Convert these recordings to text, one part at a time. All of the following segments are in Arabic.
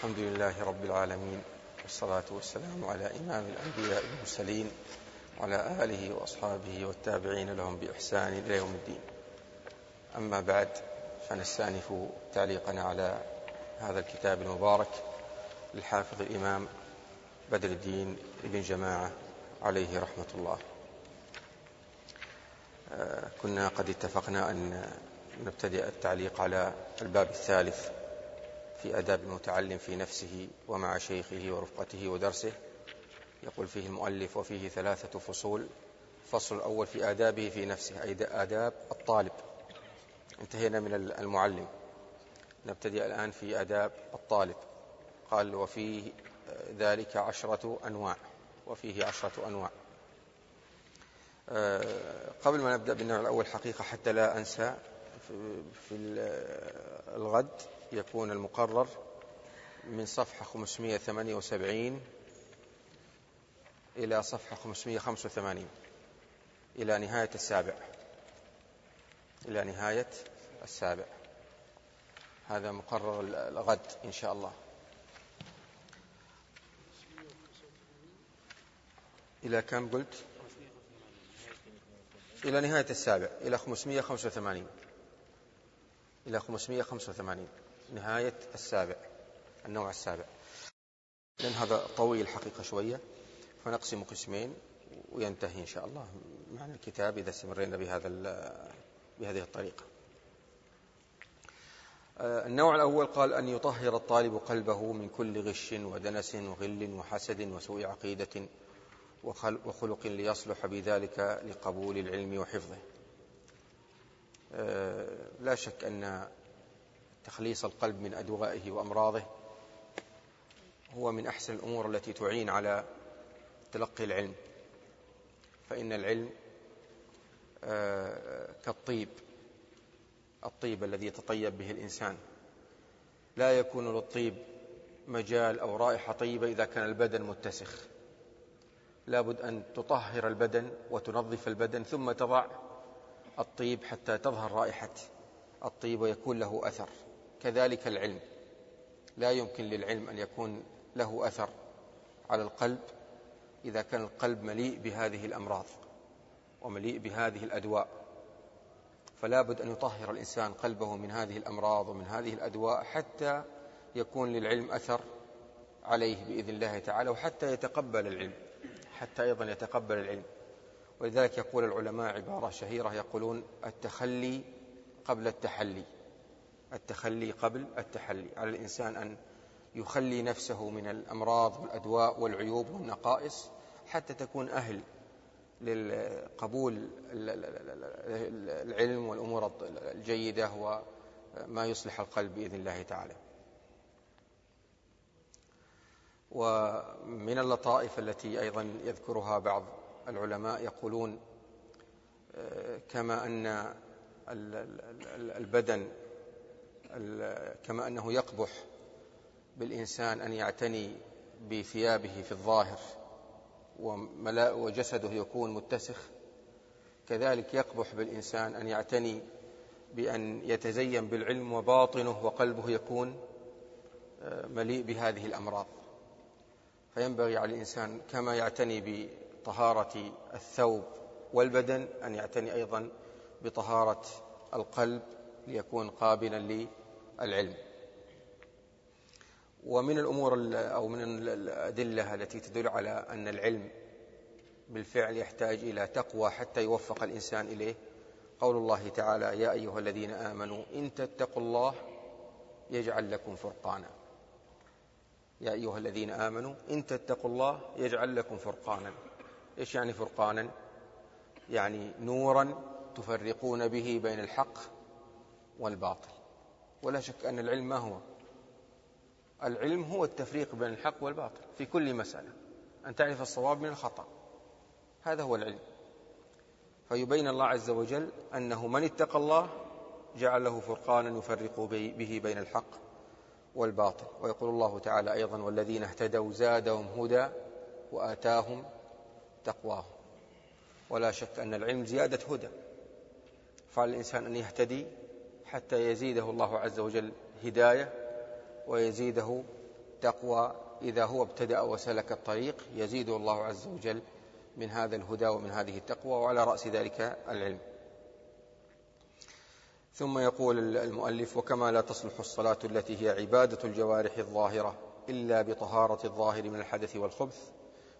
الحمد لله رب العالمين والصلاة والسلام على إمام الأنبياء والمرسلين وعلى آله وأصحابه والتابعين لهم بإحسان إلى يوم الدين. أما بعد فنستأنف تعليقنا على هذا الكتاب المبارك للحافظ الإمام بدر الدين ابن جماعة عليه رحمة الله. آه، كنا قد اتفقنا أن نبتدئ التعليق على الباب الثالث في آداب المتعلم في نفسه ومع شيخه ورفقته ودرسه. يقول فيه المؤلف وفيه ثلاثة فصول. الفصل الأول في آدابه في نفسه أي آداب الطالب. انتهينا من المعلم. نبتدئ الآن في آداب الطالب. قال وفيه ذلك عشرة أنواع. وفيه عشرة أنواع. آه، قبل ما نبدأ بالنوع الأول حقيقة حتى لا أنسى في الغد. يكون المقرر من صفحة 578 إلى صفحة 585 إلى نهاية السابع. إلى نهاية السابع. هذا مقرر الغد إن شاء الله. إلى كم قلت؟ إلى نهاية السابع. إلى 585 إلى 585 نهاية السابع النوع السابع. لأن هذا طويل حقيقة شوية فنقسم قسمين وينتهي إن شاء الله. معنى الكتاب إذا استمرينا بهذا بهذه الطريقة. آه، النوع الأول قال أن يطهر الطالب قلبه من كل غش ودنس وغل وحسد وسوء عقيدة وخلق ليصلح بذلك لقبول العلم وحفظه. آه، لا شك أن تخليص القلب من أدوائه وأمراضه هو من أحسن الأمور التي تعين على تلقي العلم. فإن العلم آه، كالطيب الطيب الذي يتطيب به الإنسان. لا يكون للطيب مجال أو رائحة طيبة إذا كان البدن متسخ. لابد أن تطهر البدن وتنظف البدن ثم تضع الطيب حتى تظهر رائحة الطيب ويكون له أثر. كذلك العلم. لا يمكن للعلم أن يكون له أثر على القلب إذا كان القلب مليء بهذه الأمراض ومليء بهذه الأدواء. فلا بد أن يطهر الإنسان قلبه من هذه الأمراض ومن هذه الأدواء حتى يكون للعلم أثر عليه بإذن الله تعالى وحتى يتقبل العلم حتى أيضا يتقبل العلم. ولذلك يقول العلماء عبارة شهيرة يقولون التخلي قبل التحلي. التخلي قبل التحلي. على الإنسان أن يخلي نفسه من الأمراض والأدواء والعيوب والنقائص حتى تكون أهل للقبول العلم والأمور الجيدة وما يصلح القلب بإذن الله تعالى. ومن اللطائف التي أيضا يذكرها بعض العلماء يقولون كما أن البدن كما أنه يقبح بالإنسان أن يعتني بثيابه في الظاهر وجسده يكون متسخ. كذلك يقبح بالإنسان أن يعتني بأن يتزين بالعلم وباطنه وقلبه يكون آه، مليء بهذه الأمراض. فينبغي على الإنسان كما يعتني بطهارة الثوب والبدن أن يعتني أيضا بطهارة القلب ليكون قابلا للعلم ومن الأمور أو من الأدلة التي تدل على أن العلم بالفعل يحتاج إلى تقوى حتى يوفق الإنسان إليه قول الله تعالى يا أيها الذين آمنوا إن تتقوا الله يجعل لكم فرقانا. يا أيها الذين آمنوا إن تتقوا الله يجعل لكم فرقانا. إيش يعني فرقانا؟ يعني نورا تفرقون به بين الحق والباطل. ولا شك أن العلم ما هو؟ العلم هو التفريق بين الحق والباطل في كل مسألة. أن تعرف الصواب من الخطأ. هذا هو العلم. فيبين الله عز وجل أنه من اتقى الله جعل له فرقانا يفرق به بين الحق والباطل. ويقول الله تعالى أيضا والذين اهتدوا زادهم هدى وآتاهم تقواهم. ولا شك أن العلم زيادة هدى. فعلى الإنسان أن يهتدي حتى يزيده الله عز وجل هداية ويزيده التقوى إذا هو ابتدأ وسلك الطريق يزيده الله عز وجل من هذا الهدى ومن هذه التقوى وعلى رأس ذلك العلم. ثم يقول المؤلف وكما لا تصلح الصلاة التي هي عبادة الجوارح الظاهرة إلا بطهارة الظاهر من الحدث والخبث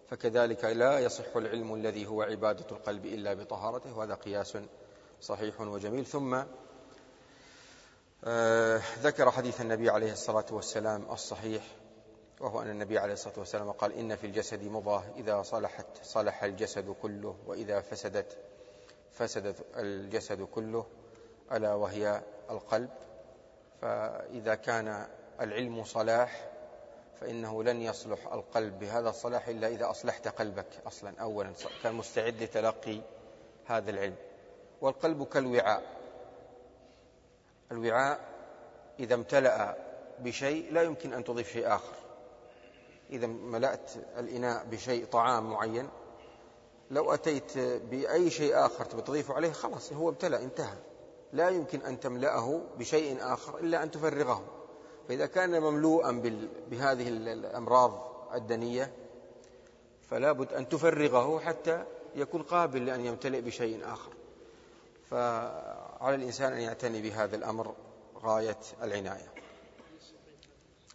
فكذلك لا يصح العلم الذي هو عبادة القلب إلا بطهارته وهذا قياس صحيح وجميل. ثم آه، ذكر حديث النبي عليه الصلاة والسلام الصحيح وهو أن النبي عليه الصلاة والسلام قال إن في الجسد مضغة إذا صلحت صلح الجسد كله وإذا فسدت فسدت الجسد كله ألا وهي القلب. فإذا كان العلم صلاح فإنه لن يصلح القلب بهذا الصلاح إلا إذا أصلحت قلبك أصلا أولا كان مستعد لتلقي هذا العلم. والقلب كالوعاء الوعاء إذا امتلأ بشيء لا يمكن أن تضيف شيء آخر. إذا ملأت الإناء بشيء طعام معين لو أتيت بأي شيء آخر تبي تضيفه عليه خلاص هو امتلأ انتهى. لا يمكن أن تملأه بشيء آخر إلا أن تفرغه. فإذا كان مملوءا بهذه الأمراض الدنية فلا بد أن تفرغه حتى يكون قابل لأن يمتلئ بشيء آخر. فعلى الإنسان أن يعتني بهذا الأمر غاية العناية.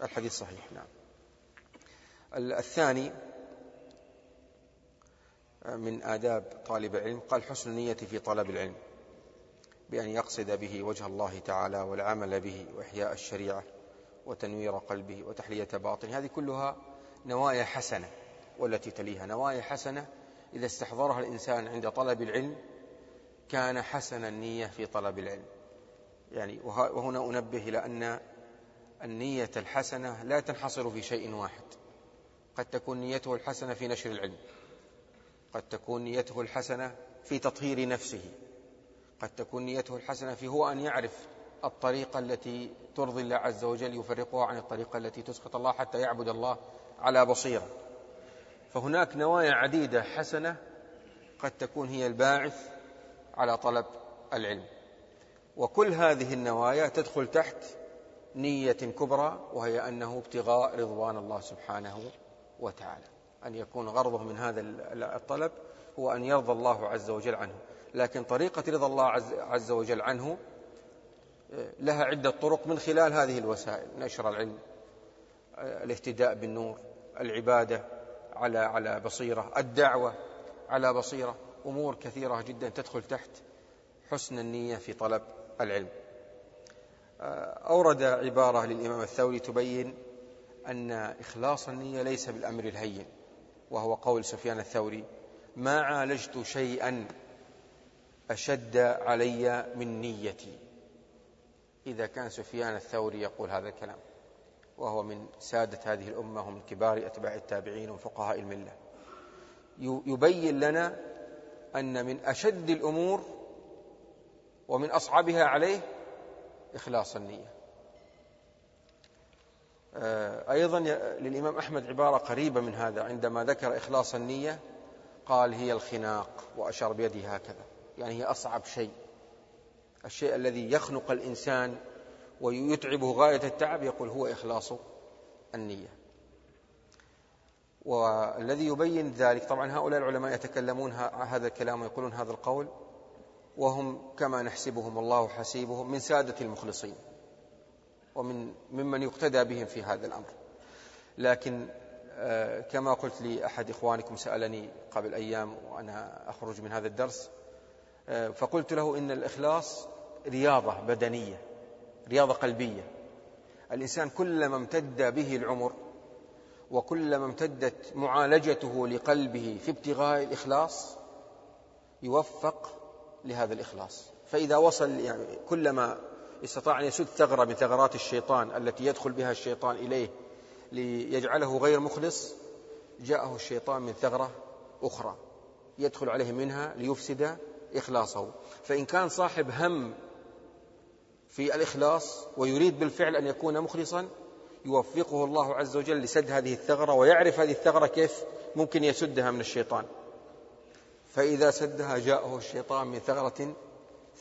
الحديث صحيح نعم. الثاني من آداب طالب العلم قال حسن النية في طلب العلم بأن يقصد به وجه الله تعالى والعمل به وإحياء الشريعة وتنوير قلبه وتحلية باطنه. هذه كلها نوايا حسنة والتي تليها نوايا حسنة إذا استحضرها الإنسان عند طلب العلم كان حسن النية في طلب العلم. يعني وهنا أنبه إلى أن النية الحسنة لا تنحصر في شيء واحد. قد تكون نيته الحسنة في نشر العلم. قد تكون نيته الحسنة في تطهير نفسه. قد تكون نيته الحسنة في هو أن يعرف الطريقة التي ترضي الله عز وجل يفرقها عن الطريقة التي تسخط الله حتى يعبد الله على بصيرة. فهناك نوايا عديدة حسنة قد تكون هي الباعث على طلب العلم. وكل هذه النوايا تدخل تحت نية كبرى وهي أنه ابتغاء رضوان الله سبحانه وتعالى. أن يكون غرضه من هذا الطلب هو أن يرضى الله عز وجل عنه. لكن طريقة رضا الله عز وجل عنه لها عدة طرق من خلال هذه الوسائل. نشر العلم الاهتداء بالنور العبادة على على بصيرة الدعوة على بصيرة. أمور كثيرة جدا تدخل تحت حسن النية في طلب العلم. أورد عبارة للإمام الثوري تبين أن إخلاص النية ليس بالأمر الهين وهو قول سفيان الثوري ما عالجت شيئا أشد علي من نيتي. إذا كان سفيان الثوري يقول هذا الكلام وهو من سادة هذه الأمة ومن كبار أتباع التابعين وفقهاء الملة. يبين لنا أن من أشد الأمور ومن أصعبها عليه إخلاص النية. آه، أيضا للإمام أحمد عبارة قريبة من هذا عندما ذكر إخلاص النية قال هي الخناق وأشار بيده هكذا يعني هي أصعب شيء الشيء الذي يخنق الإنسان ويتعبه غاية التعب يقول هو إخلاص النية. والذي يبين ذلك طبعا هؤلاء العلماء يتكلمون هذا الكلام ويقولون هذا القول وهم كما نحسبهم الله حسيبهم من سادة المخلصين ومن ممن يقتدى بهم في هذا الأمر. لكن آه، كما قلت لي أحد إخوانكم سألني قبل أيام وأنا أخرج من هذا الدرس آه، فقلت له إن الإخلاص رياضة بدنية رياضة قلبية. الإنسان كلما امتد به العمر وكلما امتدت معالجته لقلبه في ابتغاء الإخلاص يوفق لهذا الإخلاص. فإذا وصل يعني كلما استطاع أن يسد ثغرة من ثغرات الشيطان التي يدخل بها الشيطان إليه ليجعله غير مخلص جاءه الشيطان من ثغرة أخرى يدخل عليه منها ليفسد إخلاصه. فإن كان صاحب هم في الإخلاص ويريد بالفعل أن يكون مخلصا يوفقه الله عز وجل لسد هذه الثغرة ويعرف هذه الثغرة كيف ممكن يسدها من الشيطان. فإذا سدها جاءه الشيطان من ثغرة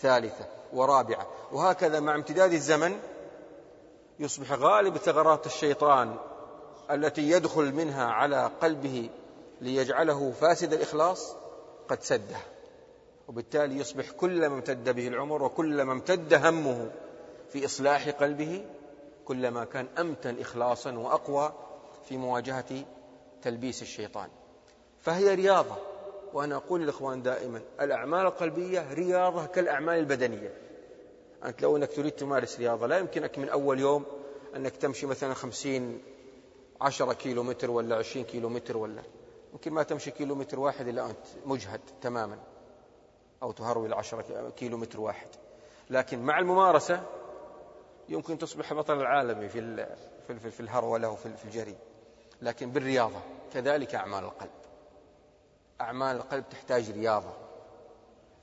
ثالثة ورابعة. وهكذا مع امتداد الزمن يصبح غالب ثغرات الشيطان التي يدخل منها على قلبه ليجعله فاسد الإخلاص قد سده. وبالتالي يصبح كلما امتد به العمر وكلما امتد همه في إصلاح قلبه كلما كان أمتن إخلاصا وأقوى في مواجهة تلبيس الشيطان. فهي رياضة وأنا أقول للإخوان دائما الأعمال القلبية رياضة كالأعمال البدنية. أنت لو أنك تريد تمارس رياضة لا يمكنك من أول يوم أنك تمشي مثلا خمسين عشرة كيلو متر ولا عشرين كيلو متر ولا يمكن ما تمشي كيلو متر واحد إلا أنت مجهد تماما أو تهرول عشرة كيلو متر واحد. لكن مع الممارسة يمكن تصبح بطل العالمي في في في الهرولة وفي الجري. لكن بالرياضة كذلك أعمال القلب. أعمال القلب تحتاج رياضة.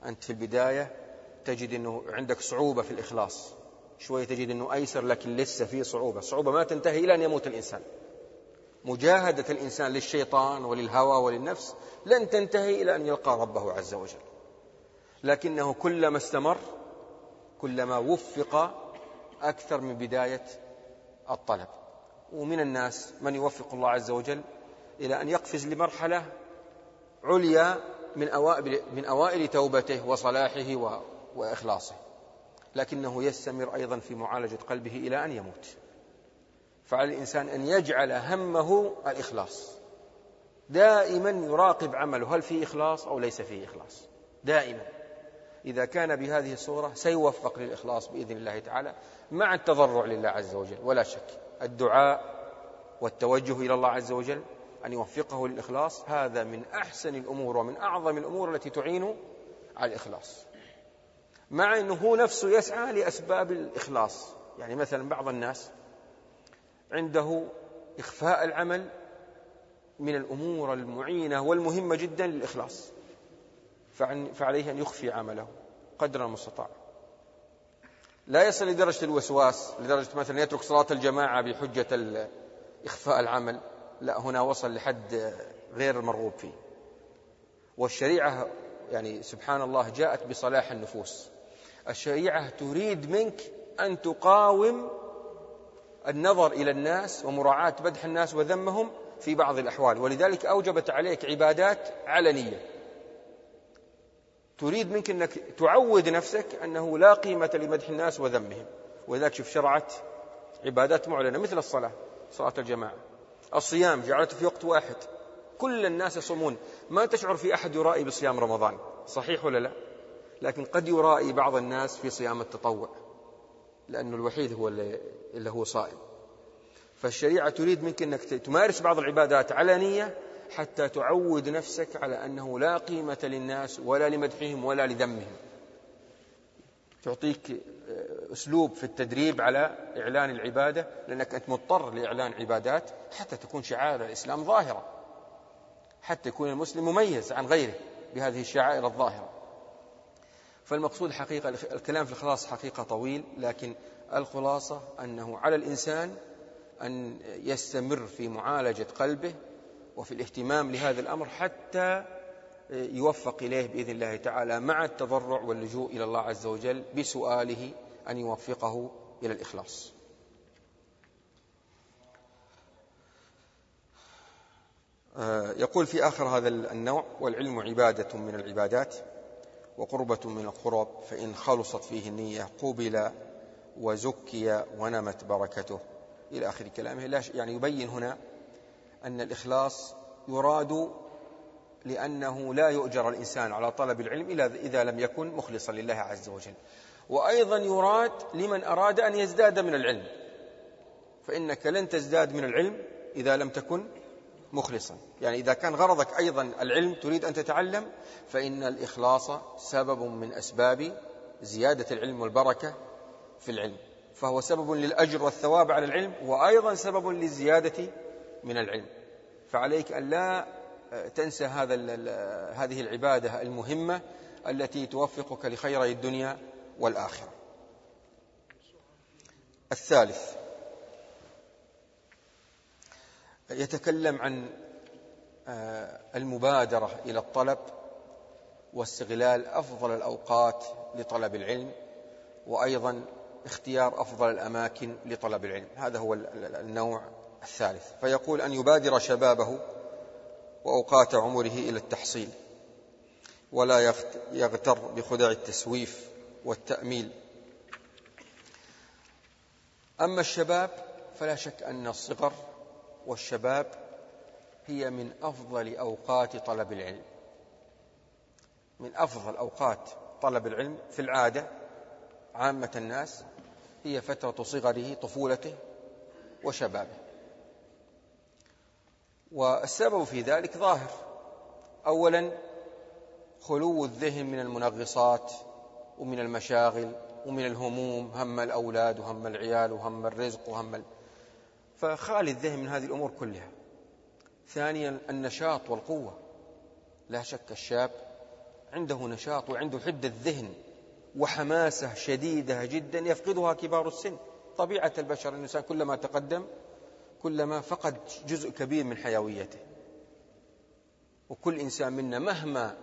أنت في البداية تجد أنه عندك صعوبة في الإخلاص. شوية تجد أنه أيسر لكن لسه في صعوبة. صعوبة ما تنتهي إلى أن يموت الإنسان. مجاهدة الإنسان للشيطان وللهوى وللنفس لن تنتهي إلى أن يلقى ربه عز وجل. لكنه كلما استمر كلما وفق أكثر من بداية الطلب. ومن الناس من يوفق الله عز وجل إلى أن يقفز لمرحلة عليا من أوائل, من أوائل توبته وصلاحه وإخلاصه. لكنه يستمر أيضا في معالجة قلبه إلى أن يموت. فعلى الإنسان أن يجعل همه الإخلاص. دائما يراقب عمله. هل فيه إخلاص أو ليس فيه إخلاص؟ دائما. إذا كان بهذه الصورة سيوفق للإخلاص بإذن الله تعالى مع التضرع لله عز وجل. ولا شك الدعاء والتوجه إلى الله عز وجل أن يوفقه للإخلاص هذا من أحسن الأمور ومن أعظم الأمور التي تعين على الإخلاص. مع أنه هو نفسه يسعى لأسباب الإخلاص. يعني مثلا بعض الناس عنده إخفاء العمل من الأمور المعينة والمهمة جدا للإخلاص. فعليه أن يخفي عمله قدر المستطاع. لا يصل لدرجة الوسواس لدرجة مثلا يترك صلاة الجماعة بحجة إخفاء العمل. لا هنا وصل لحد غير مرغوب فيه. والشريعة يعني سبحان الله جاءت بصلاح النفوس. الشريعة تريد منك أن تقاوم النظر إلى الناس ومراعاة بدح الناس وذمهم في بعض الأحوال. ولذلك أوجبت عليك عبادات علنية. تريد منك أنك تعود نفسك أنه لا قيمة لمدح الناس وذمهم. ولذلك شوف شرعت عبادات معلنة مثل الصلاة صلاة الجماعة. الصيام جعلته في وقت واحد. كل الناس يصومون. ما تشعر في أحد يرائي بصيام رمضان. صحيح ولا لا؟ لكن قد يرائي بعض الناس في صيام التطوع لأنه الوحيد هو اللي هو صائم. فالشريعة تريد منك أنك تمارس بعض العبادات علانية حتى تعود نفسك على أنه لا قيمة للناس ولا لمدحهم ولا لذمهم. تعطيك أسلوب في التدريب على إعلان العبادة لأنك أنت مضطر لإعلان عبادات حتى تكون شعائر الإسلام ظاهرة حتى يكون المسلم مميز عن غيره بهذه الشعائر الظاهرة. فالمقصود حقيقة الكلام في الخلاص حقيقة طويل لكن الخلاصة أنه على الإنسان أن يستمر في معالجة قلبه وفي الاهتمام لهذا الأمر حتى يوفق إليه بإذن الله تعالى مع التضرع واللجوء إلى الله عز وجل بسؤاله أن يوفقه إلى الإخلاص. آه، يقول في آخر هذا النوع والعلم عبادة من العبادات وقربة من القرب فإن خلصت فيه النية قبل وزكي ونمت بركته. إلى آخر كلامه. لا يعني يبين هنا أن الإخلاص يراد لأنه لا يؤجر الإنسان على طلب العلم إذا لم يكن مخلصا لله عز وجل. وأيضا يراد لمن أراد أن يزداد من العلم. فإنك لن تزداد من العلم إذا لم تكن مخلصا. يعني إذا كان غرضك أيضا العلم تريد أن تتعلم فإن الإخلاص سبب من أسباب زيادة العلم والبركة في العلم. فهو سبب للأجر والثواب على العلم وأيضا سبب للزيادة من العلم. فعليك أن لا تنسى هذا هذه العبادة المهمة التي توفقك لخيري الدنيا والآخرة. الثالث يتكلم عن آه، المبادرة إلى الطلب واستغلال أفضل الأوقات لطلب العلم وأيضا اختيار أفضل الأماكن لطلب العلم. هذا هو النوع الثالث فيقول أن يبادر شبابه وأوقات عمره إلى التحصيل ولا يغتر بخدع التسويف والتأميل. أما الشباب فلا شك أن الصغر والشباب هي من أفضل أوقات طلب العلم. من أفضل أوقات طلب العلم في العادة عامة الناس هي فترة صغره طفولته وشبابه. والسبب في ذلك ظاهر. أولا خلو الذهن من المنغصات ومن المشاغل ومن الهموم هم الأولاد وهم العيال وهم الرزق وهم ال... فخالي الذهن من هذه الأمور كلها. ثانيا النشاط والقوة. لا شك الشاب عنده نشاط وعنده حدة ذهن وحماسة شديدة جدا يفقدها كبار السن. طبيعة البشر الإنسان كلما تقدم كلما فقد جزء كبير من حيويته. وكل إنسان منا مهما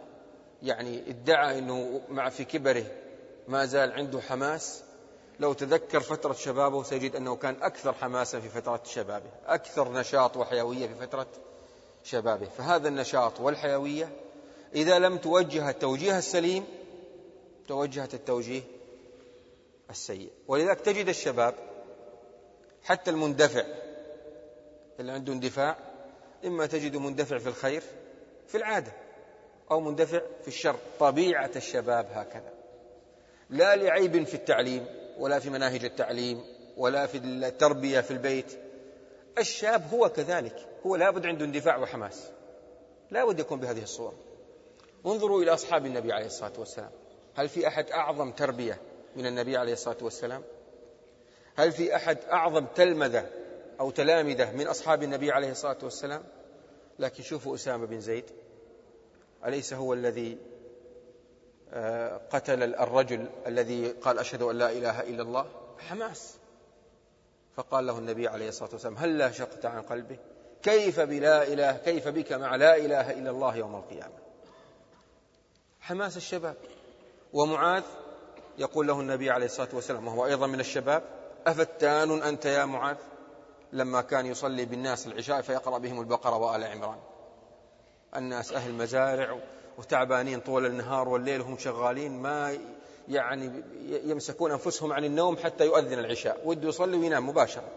يعني ادعى أنه مع في كبره ما زال عنده حماس لو تذكر فترة شبابه سيجد أنه كان أكثر حماسا في فترة شبابه أكثر نشاط وحيوية في فترة شبابه. فهذا النشاط والحيوية إذا لم توجه التوجيه السليم توجهت التوجيه السيء. ولذلك تجد الشباب حتى المندفع اللي عنده اندفاع إما تجد مندفع في الخير في العادة أو مندفع في الشر. طبيعة الشباب هكذا. لا لعيب في التعليم ولا في مناهج التعليم ولا في التربية في البيت. الشاب هو كذلك هو لابد عنده اندفاع وحماس. لا بد يكون بهذه الصورة. انظروا إلى أصحاب النبي عليه الصلاة والسلام. هل في أحد أعظم تربية من النبي عليه الصلاة والسلام؟ هل في أحد أعظم تلمذة أو تلامذة من أصحاب النبي عليه الصلاة والسلام. لكن شوفوا أسامة بن زيد. أليس هو الذي آه، قتل الرجل الذي قال أشهد أن لا إله إلا الله؟ حماس. فقال له النبي عليه الصلاة والسلام هل لا شقت عن قلبه؟ كيف بلا إله كيف بك مع لا إله إلا الله يوم القيامة؟ حماس الشباب. ومعاذ يقول له النبي عليه الصلاة والسلام وهو أيضا من الشباب أفتان أنت يا معاذ؟ لما كان يصلي بالناس العشاء فيقرأ بهم البقرة وآل عمران. الناس أهل مزارع وتعبانين طول النهار والليل وهم شغالين ما يعني يمسكون أنفسهم عن النوم حتى يؤذن العشاء. وده يصلي وينام مباشرة.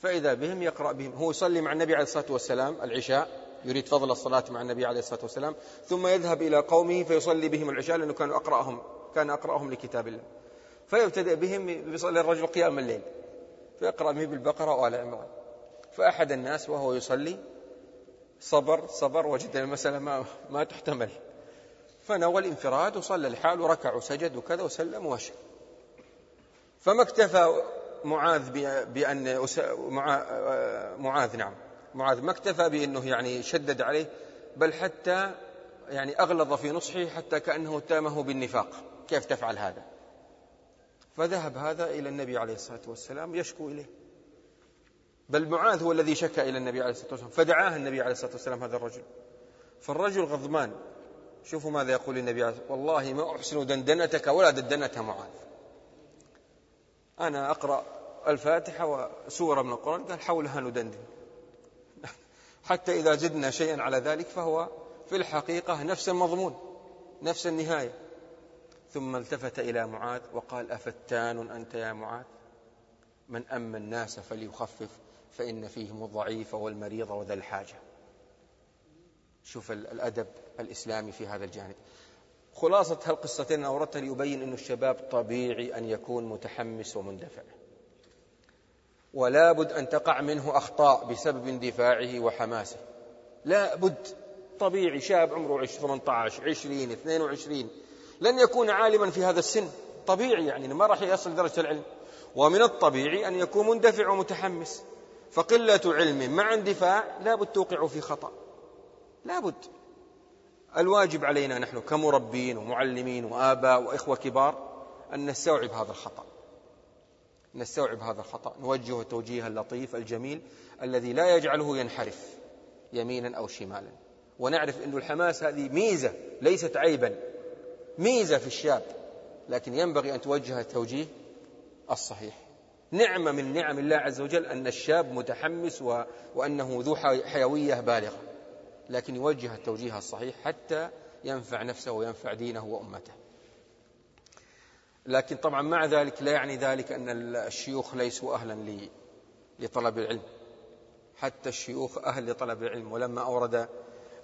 فإذا بهم يقرأ بهم. هو يصلي مع النبي عليه الصلاة والسلام العشاء. يريد فضل الصلاة مع النبي عليه الصلاة والسلام. ثم يذهب إلى قومه فيصلي بهم العشاء لأنه كان أقرأهم. كان أقرأهم لكتاب الله. فيبتدئ بهم يصلي الرجل قيام الليل. فيقرأ به بالبقرة وآل عمران. فأحد الناس وهو يصلي صبر صبر وجد المسألة ما, ما تحتمل. فنوى الانفراد وصلى الحال وركع وسجد وكذا وسلم ومشى. فما اكتفى معاذ بأن معاذ نعم. معاذ ما اكتفى بأنه يعني شدد عليه بل حتى يعني أغلظ في نصحه حتى كأنه اتهمه بالنفاق. كيف تفعل هذا؟ فذهب هذا إلى النبي عليه الصلاة والسلام يشكو إليه. بل معاذ هو الذي شكى إلى النبي عليه الصلاة والسلام فدعاه النبي عليه الصلاة والسلام هذا الرجل. فالرجل غضبان. شوفوا ماذا يقول النبي عليه الصلاة والله ما أحسن دندنتك ولا دندنتها معاذ. أنا أقرأ الفاتحة وسورة من القرآن قال حولها ندندن. حتى إذا زدنا شيئا على ذلك فهو في الحقيقة نفس المضمون نفس النهاية. ثم التفت إلى معاذ وقال أفتان أنت يا معاذ؟ من أما الناس فليخفف فإن فيهم الضعيف والمريض وذا الحاجة. شوف الأدب الإسلامي في هذا الجانب. خلاصة هالقصتين أوردتها ليبين أن الشباب طبيعي أن يكون متحمس ومندفع. ولا بد أن تقع منه أخطاء بسبب اندفاعه وحماسه. لا بد طبيعي شاب عمره 18 20 22 لن يكون عالما في هذا السن. طبيعي يعني ما راح يصل درجة العلم. ومن الطبيعي أن يكون مندفع ومتحمس. فقلة علم مع اندفاع لا بد توقع في خطأ. لا بد. الواجب علينا نحن كمربين ومعلمين وآباء وإخوة كبار أن نستوعب هذا الخطأ. نستوعب هذا الخطأ. نوجه التوجيه اللطيف الجميل الذي لا يجعله ينحرف يمينا أو شمالا. ونعرف أن الحماس هذه ميزة ليست عيبا. ميزة في الشاب لكن ينبغي أن توجه التوجيه الصحيح نعمة من نعم الله عز وجل أن الشاب متحمس. وأنه ذو حيوية بالغة لكن يوجه التوجيه الصحيح حتى ينفع نفسه وينفع دينه وأمته لكن طبعا مع ذلك لا يعني ذلك أن الشيوخ ليسوا أهلا لطلب العلم حتى الشيوخ أهل لطلب العلم ولما أورد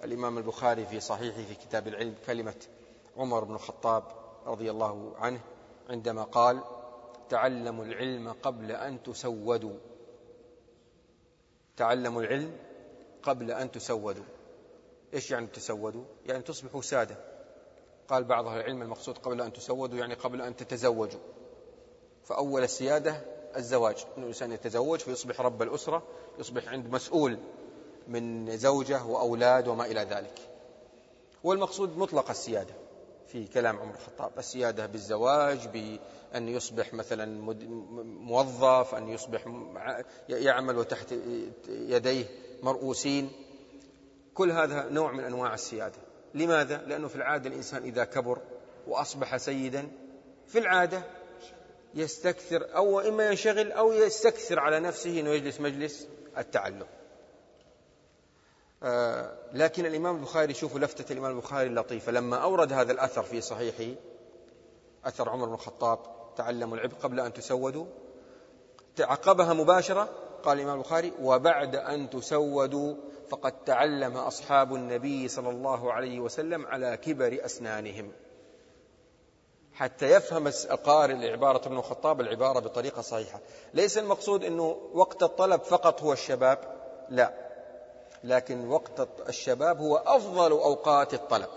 الإمام البخاري في صحيحه في كتاب العلم كلمة عمر بن الخطاب رضي الله عنه عندما قال تعلموا العلم قبل أن تسودوا. تعلموا العلم قبل أن تسودوا. إيش يعني تسودوا؟ يعني تصبحوا سادة. قال بعض العلم المقصود قبل أن تسودوا يعني قبل أن تتزوجوا. فأول السيادة الزواج. أن الإنسان يتزوج فيصبح رب الأسرة يصبح عند مسؤول من زوجة وأولاد وما إلى ذلك. والمقصود مطلق السيادة. في كلام عمر الخطاب السيادة بالزواج بأن يصبح مثلا موظف أن يصبح يعمل وتحت يديه مرؤوسين. كل هذا نوع من أنواع السيادة. لماذا؟ لأنه في العادة الإنسان إذا كبر وأصبح سيدا في العادة يستكثر أو إما ينشغل أو يستكثر على نفسه أنه يجلس مجلس التعلم. لكن الإمام البخاري شوفوا لفتة الإمام البخاري اللطيفة لما أورد هذا الأثر في صحيحه أثر عمر بن الخطاب تعلموا العبء قبل أن تسودوا تعقبها مباشرة قال الإمام البخاري وبعد أن تسودوا فقد تعلم أصحاب النبي صلى الله عليه وسلم على كبر أسنانهم. حتى يفهم القارئ لعبارة ابن الخطاب العبارة بطريقة صحيحة. ليس المقصود أنه وقت الطلب فقط هو الشباب لا. لكن وقت الشباب هو أفضل أوقات الطلب.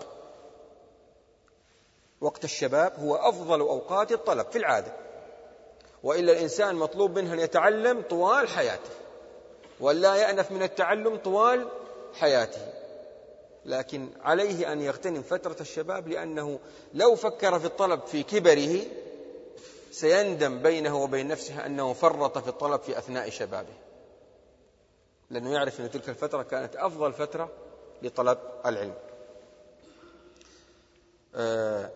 وقت الشباب هو أفضل أوقات الطلب في العادة. وإلا الإنسان مطلوب منه أن يتعلم طوال حياته ولا يأنف من التعلم طوال حياته. لكن عليه أن يغتنم فترة الشباب لأنه لو فكر في الطلب في كبره سيندم بينه وبين نفسه أنه فرط في الطلب في أثناء شبابه. لأنه يعرف أن تلك الفترة كانت أفضل فترة لطلب العلم. آه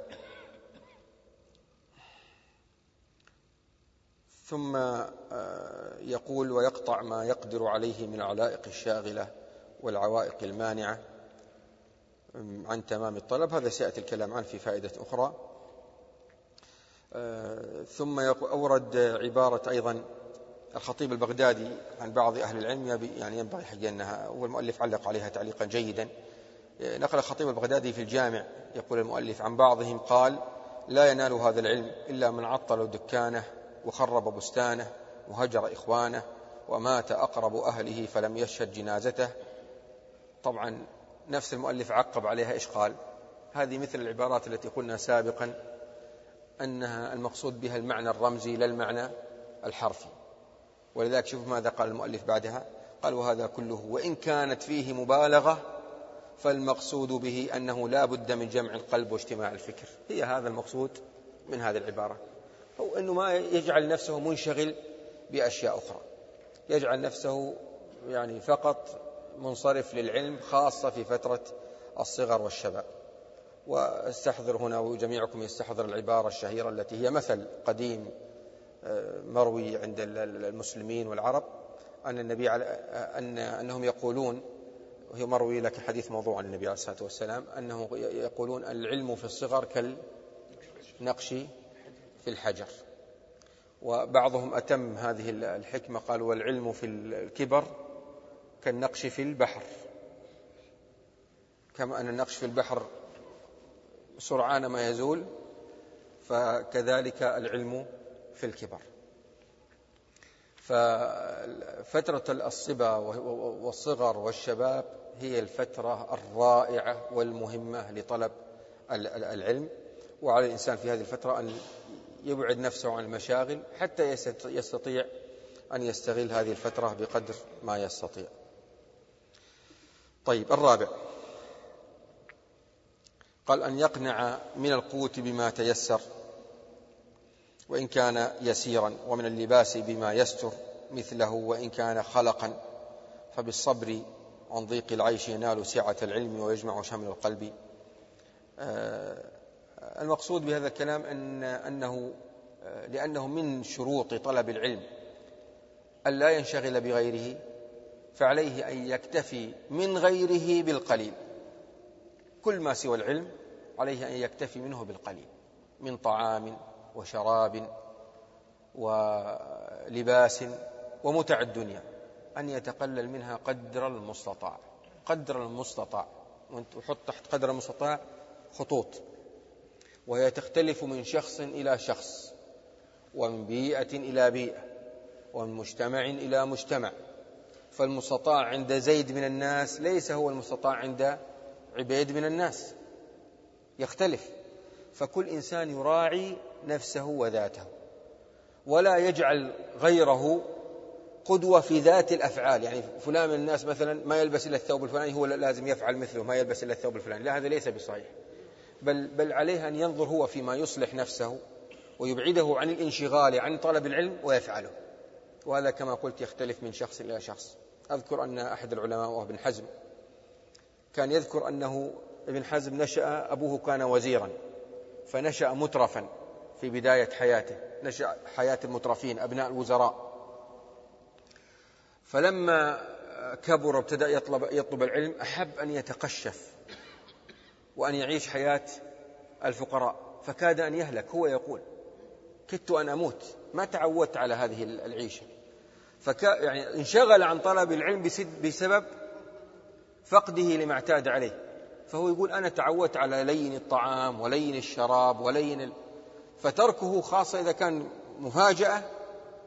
ثم آه يقول ويقطع ما يقدر عليه من العلائق الشاغلة والعوائق المانعة عن تمام الطلب. هذا سيأتي الكلام عنه في فائدة أخرى. آه ثم أورد عبارة أيضا الخطيب البغدادي عن بعض أهل العلم يعني ينبغي حقا أنها والمؤلف علق عليها تعليقا جيدا. نقل الخطيب البغدادي في الجامع. يقول المؤلف عن بعضهم قال لا ينال هذا العلم إلا من عطل دكانه وخرب بستانه وهجر إخوانه ومات أقرب أهله فلم يشهد جنازته. طبعا نفس المؤلف عقب عليها إيش قال؟ هذه مثل العبارات التي قلنا سابقا أنها المقصود بها المعنى الرمزي لا المعنى الحرفي. ولذلك شوف ماذا قال المؤلف بعدها. قال وهذا كله وإن كانت فيه مبالغة فالمقصود به أنه لا بد من جمع القلب واجتماع الفكر. هي هذا المقصود من هذه العبارة. هو أنه ما يجعل نفسه منشغل بأشياء أخرى. يجعل نفسه يعني فقط منصرف للعلم خاصة في فترة الصغر والشباب. واستحضر هنا وجميعكم يستحضر العبارة الشهيرة التي هي مثل قديم مروي عند المسلمين والعرب أن النبي على أن أنهم يقولون وهي مروي لك حديث موضوع عن النبي عليه الصلاة والسلام أنه يقولون العلم في الصغر كالنقش في الحجر. وبعضهم أتم هذه الحكمة قال والعلم في الكبر كالنقش في البحر. كما أن النقش في البحر سرعان ما يزول فكذلك العلم في الكبر. ففترة الصبا والصغر والشباب هي الفترة الرائعة والمهمة لطلب العلم وعلى الإنسان في هذه الفترة أن يبعد نفسه عن المشاغل حتى يستطيع أن يستغل هذه الفترة بقدر ما يستطيع. طيب الرابع. قال أن يقنع من القوت بما تيسر. وإن كان يسيرا ومن اللباس بما يستر مثله وإن كان خلقا فبالصبر عن ضيق العيش ينال سعة العلم ويجمع شمل القلب. آه، المقصود بهذا الكلام أن أنه لأنه من شروط طلب العلم أن لا ينشغل بغيره فعليه أن يكتفي من غيره بالقليل. كل ما سوى العلم عليه أن يكتفي منه بالقليل من طعام وشراب ولباس ومتع الدنيا أن يتقلل منها قدر المستطاع. قدر المستطاع. وحط تحت قدر المستطاع خطوط. وهي تختلف من شخص إلى شخص ومن بيئة إلى بيئة ومن مجتمع إلى مجتمع. فالمستطاع عند زيد من الناس ليس هو المستطاع عند عبيد من الناس. يختلف. فكل إنسان يراعي نفسه وذاته ولا يجعل غيره قدوة في ذات الأفعال. يعني فلان من الناس مثلا ما يلبس إلا الثوب الفلاني هو لازم يفعل مثله ما يلبس إلا الثوب الفلاني. لا هذا ليس بصحيح. بل, بل عليه أن ينظر هو فيما يصلح نفسه ويبعده عن الانشغال عن طلب العلم ويفعله. وهذا كما قلت يختلف من شخص إلى شخص. أذكر أن أحد العلماء وهو ابن حزم كان يذكر أنه ابن حزم نشأ أبوه كان وزيرا فنشأ مترفا. في بداية حياته نشأ حياة المترفين أبناء الوزراء. فلما كبر وابتدأ يطلب, يطلب العلم أحب أن يتقشف وأن يعيش حياة الفقراء. فكاد أن يهلك هو يقول كدت أن أموت ما تعودت على هذه العيشة. فك يعني انشغل عن طلب العلم بسبب فقده لما اعتاد عليه. فهو يقول أنا تعودت على لين الطعام ولين الشراب ولين. فتركه خاصة إذا كان مفاجأة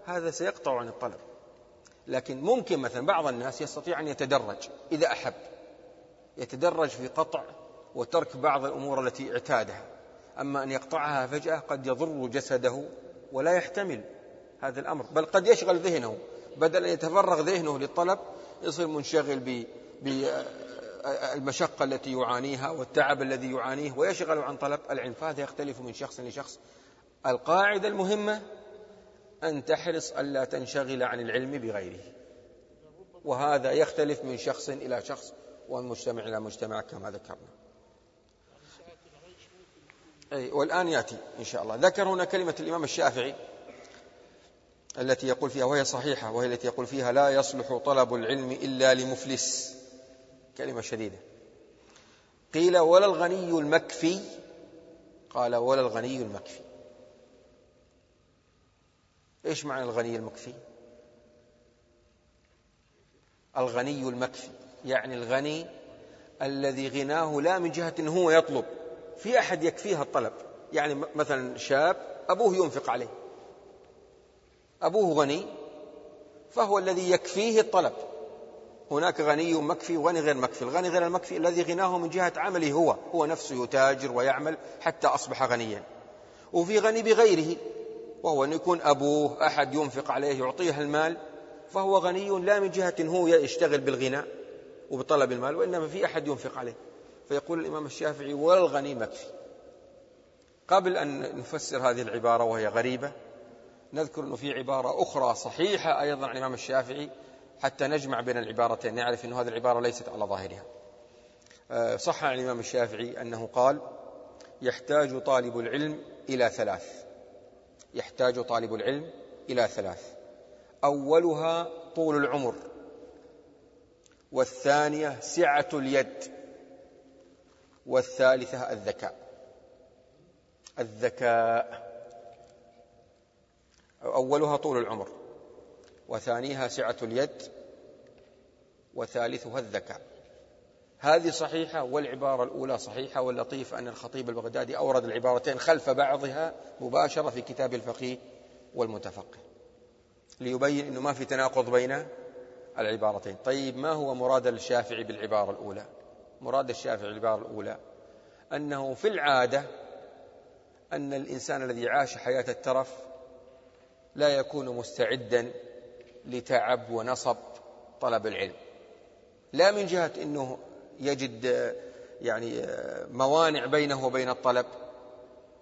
هذا سيقطع عن الطلب. لكن ممكن مثلا بعض الناس يستطيع أن يتدرج إذا أحب يتدرج في قطع وترك بعض الأمور التي اعتادها. أما أن يقطعها فجأة قد يضر جسده ولا يحتمل هذا الأمر بل قد يشغل ذهنه. بدل أن يتفرغ ذهنه للطلب يصير منشغل بالمشقة التي يعانيها والتعب الذي يعانيه ويشغل عن طلب العلم فهذا يختلف من شخص لشخص القاعدة المهمة أن تحرص ألا تنشغل عن العلم بغيره. وهذا يختلف من شخص إلى شخص ومن مجتمع إلى مجتمع كما ذكرنا. أي والآن يأتي إن شاء الله. ذكر هنا كلمة الإمام الشافعي التي يقول فيها وهي صحيحة وهي التي يقول فيها لا يصلح طلب العلم إلا لمفلس. كلمة شديدة. قيل ولا الغني المكفي؟ قال ولا الغني المكفي. إيش معنى الغني المكفي؟ الغني المكفي يعني الغني الذي غناه لا من جهة أنه هو يطلب. في أحد يكفيها الطلب. يعني مثلا شاب أبوه ينفق عليه. أبوه غني فهو الذي يكفيه الطلب. هناك غني مكفي وغني غير مكفي. الغني غير المكفي الذي غناه من جهة عمله هو. هو نفسه يتاجر ويعمل حتى أصبح غنيا. وفي غني بغيره. وهو أن يكون أبوه أحد ينفق عليه يعطيه المال فهو غني لا من جهة هو يشتغل بالغناء وبطلب المال وإنما في أحد ينفق عليه. فيقول الإمام الشافعي والغني مكفي. قبل أن نفسر هذه العبارة وهي غريبة نذكر أنه في عبارة أخرى صحيحة أيضا عن الإمام الشافعي حتى نجمع بين العبارتين نعرف أن هذه العبارة ليست على ظاهرها. آه، صح عن الإمام الشافعي أنه قال يحتاج طالب العلم إلى ثلاث. يحتاج طالب العلم إلى ثلاث. أولها طول العمر. والثانية سعة اليد. والثالثة الذكاء. الذكاء. أولها طول العمر. وثانيها سعة اليد. وثالثها الذكاء. هذه صحيحة والعبارة الأولى صحيحة واللطيف أن الخطيب البغدادي أورد العبارتين خلف بعضها مباشرة في كتاب الفقيه والمتفقه ليبين أنه ما في تناقض بين العبارتين. طيب ما هو مراد الشافعي بالعبارة الأولى؟ مراد الشافعي العبارة الأولى أنه في العادة أن الإنسان الذي عاش حياة الترف لا يكون مستعدا لتعب ونصب طلب العلم لا من جهة أنه يجد يعني موانع بينه وبين الطلب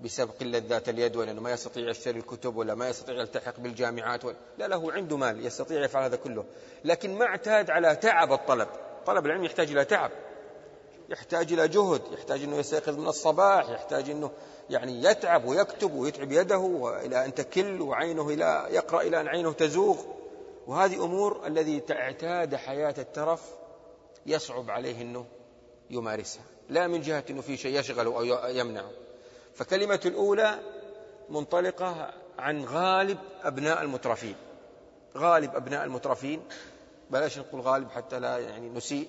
بسبب قلة ذات اليد ولا أنه ما يستطيع يشتري الكتب ولا ما يستطيع يلتحق بالجامعات ولا لا له عنده مال يستطيع يفعل هذا كله. لكن ما اعتاد على تعب الطلب. طلب العلم يحتاج إلى تعب يحتاج إلى جهد يحتاج أنه يستيقظ من الصباح يحتاج أنه يعني يتعب ويكتب ويتعب يده وإلى أن تكل وعينه إلى يقرأ إلى أن عينه تزوغ. وهذه أمور الذي اعتاد حياة الترف يصعب عليه أنه يمارسها. لا من جهة أنه في شيء يشغله أو يمنعه فكلمة الأولى منطلقة عن غالب أبناء المترفين. غالب أبناء المترفين. بلاش نقول غالب حتى لا يعني نسيء.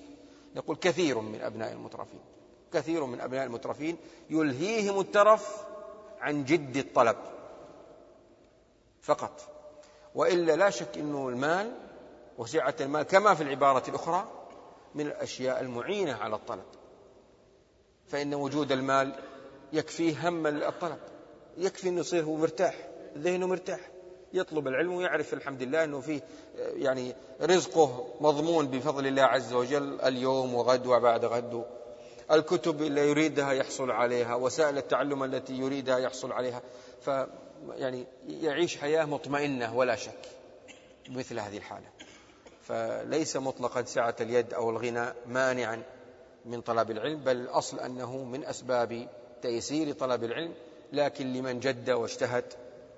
نقول كثير من أبناء المترفين. كثير من أبناء المترفين يلهيهم الترف عن جد الطلب. فقط. وإلا لا شك أنه المال وسعة المال كما في العبارة الأخرى من الأشياء المعينة على الطلب. فإن وجود المال يكفيه هم الطلب. يكفي أنه يصير هو مرتاح ذهنه مرتاح. يطلب العلم ويعرف الحمد لله أنه فيه يعني رزقه مضمون بفضل الله عز وجل اليوم وغد وبعد غد. الكتب اللي يريدها يحصل عليها وسائل التعلم التي يريدها يحصل عليها. ف يعني يعيش حياة مطمئنة ولا شك مثل هذه الحالة. فليس مطلقا سعة اليد أو الغنى مانعا من طلب العلم بل الأصل أنه من أسباب تيسير طلب العلم لكن لمن جد واجتهد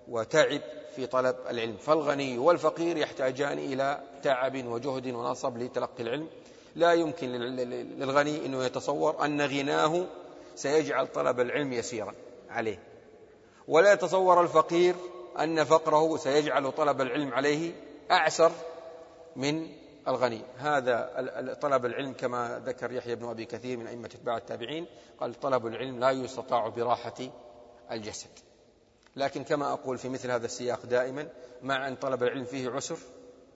وتعب في طلب العلم. فالغني والفقير يحتاجان إلى تعب وجهد ونصب لتلقي العلم. لا يمكن للغني أنه يتصور أن غناه سيجعل طلب العلم يسيرا عليه. ولا يتصور الفقير أن فقره سيجعل طلب العلم عليه أعسر من الغني. هذا طلب العلم كما ذكر يحيى بن أبي كثير من أئمة اتباع التابعين. قال طلب العلم لا يستطاع براحة الجسد. لكن كما أقول في مثل هذا السياق دائما مع أن طلب العلم فيه عسر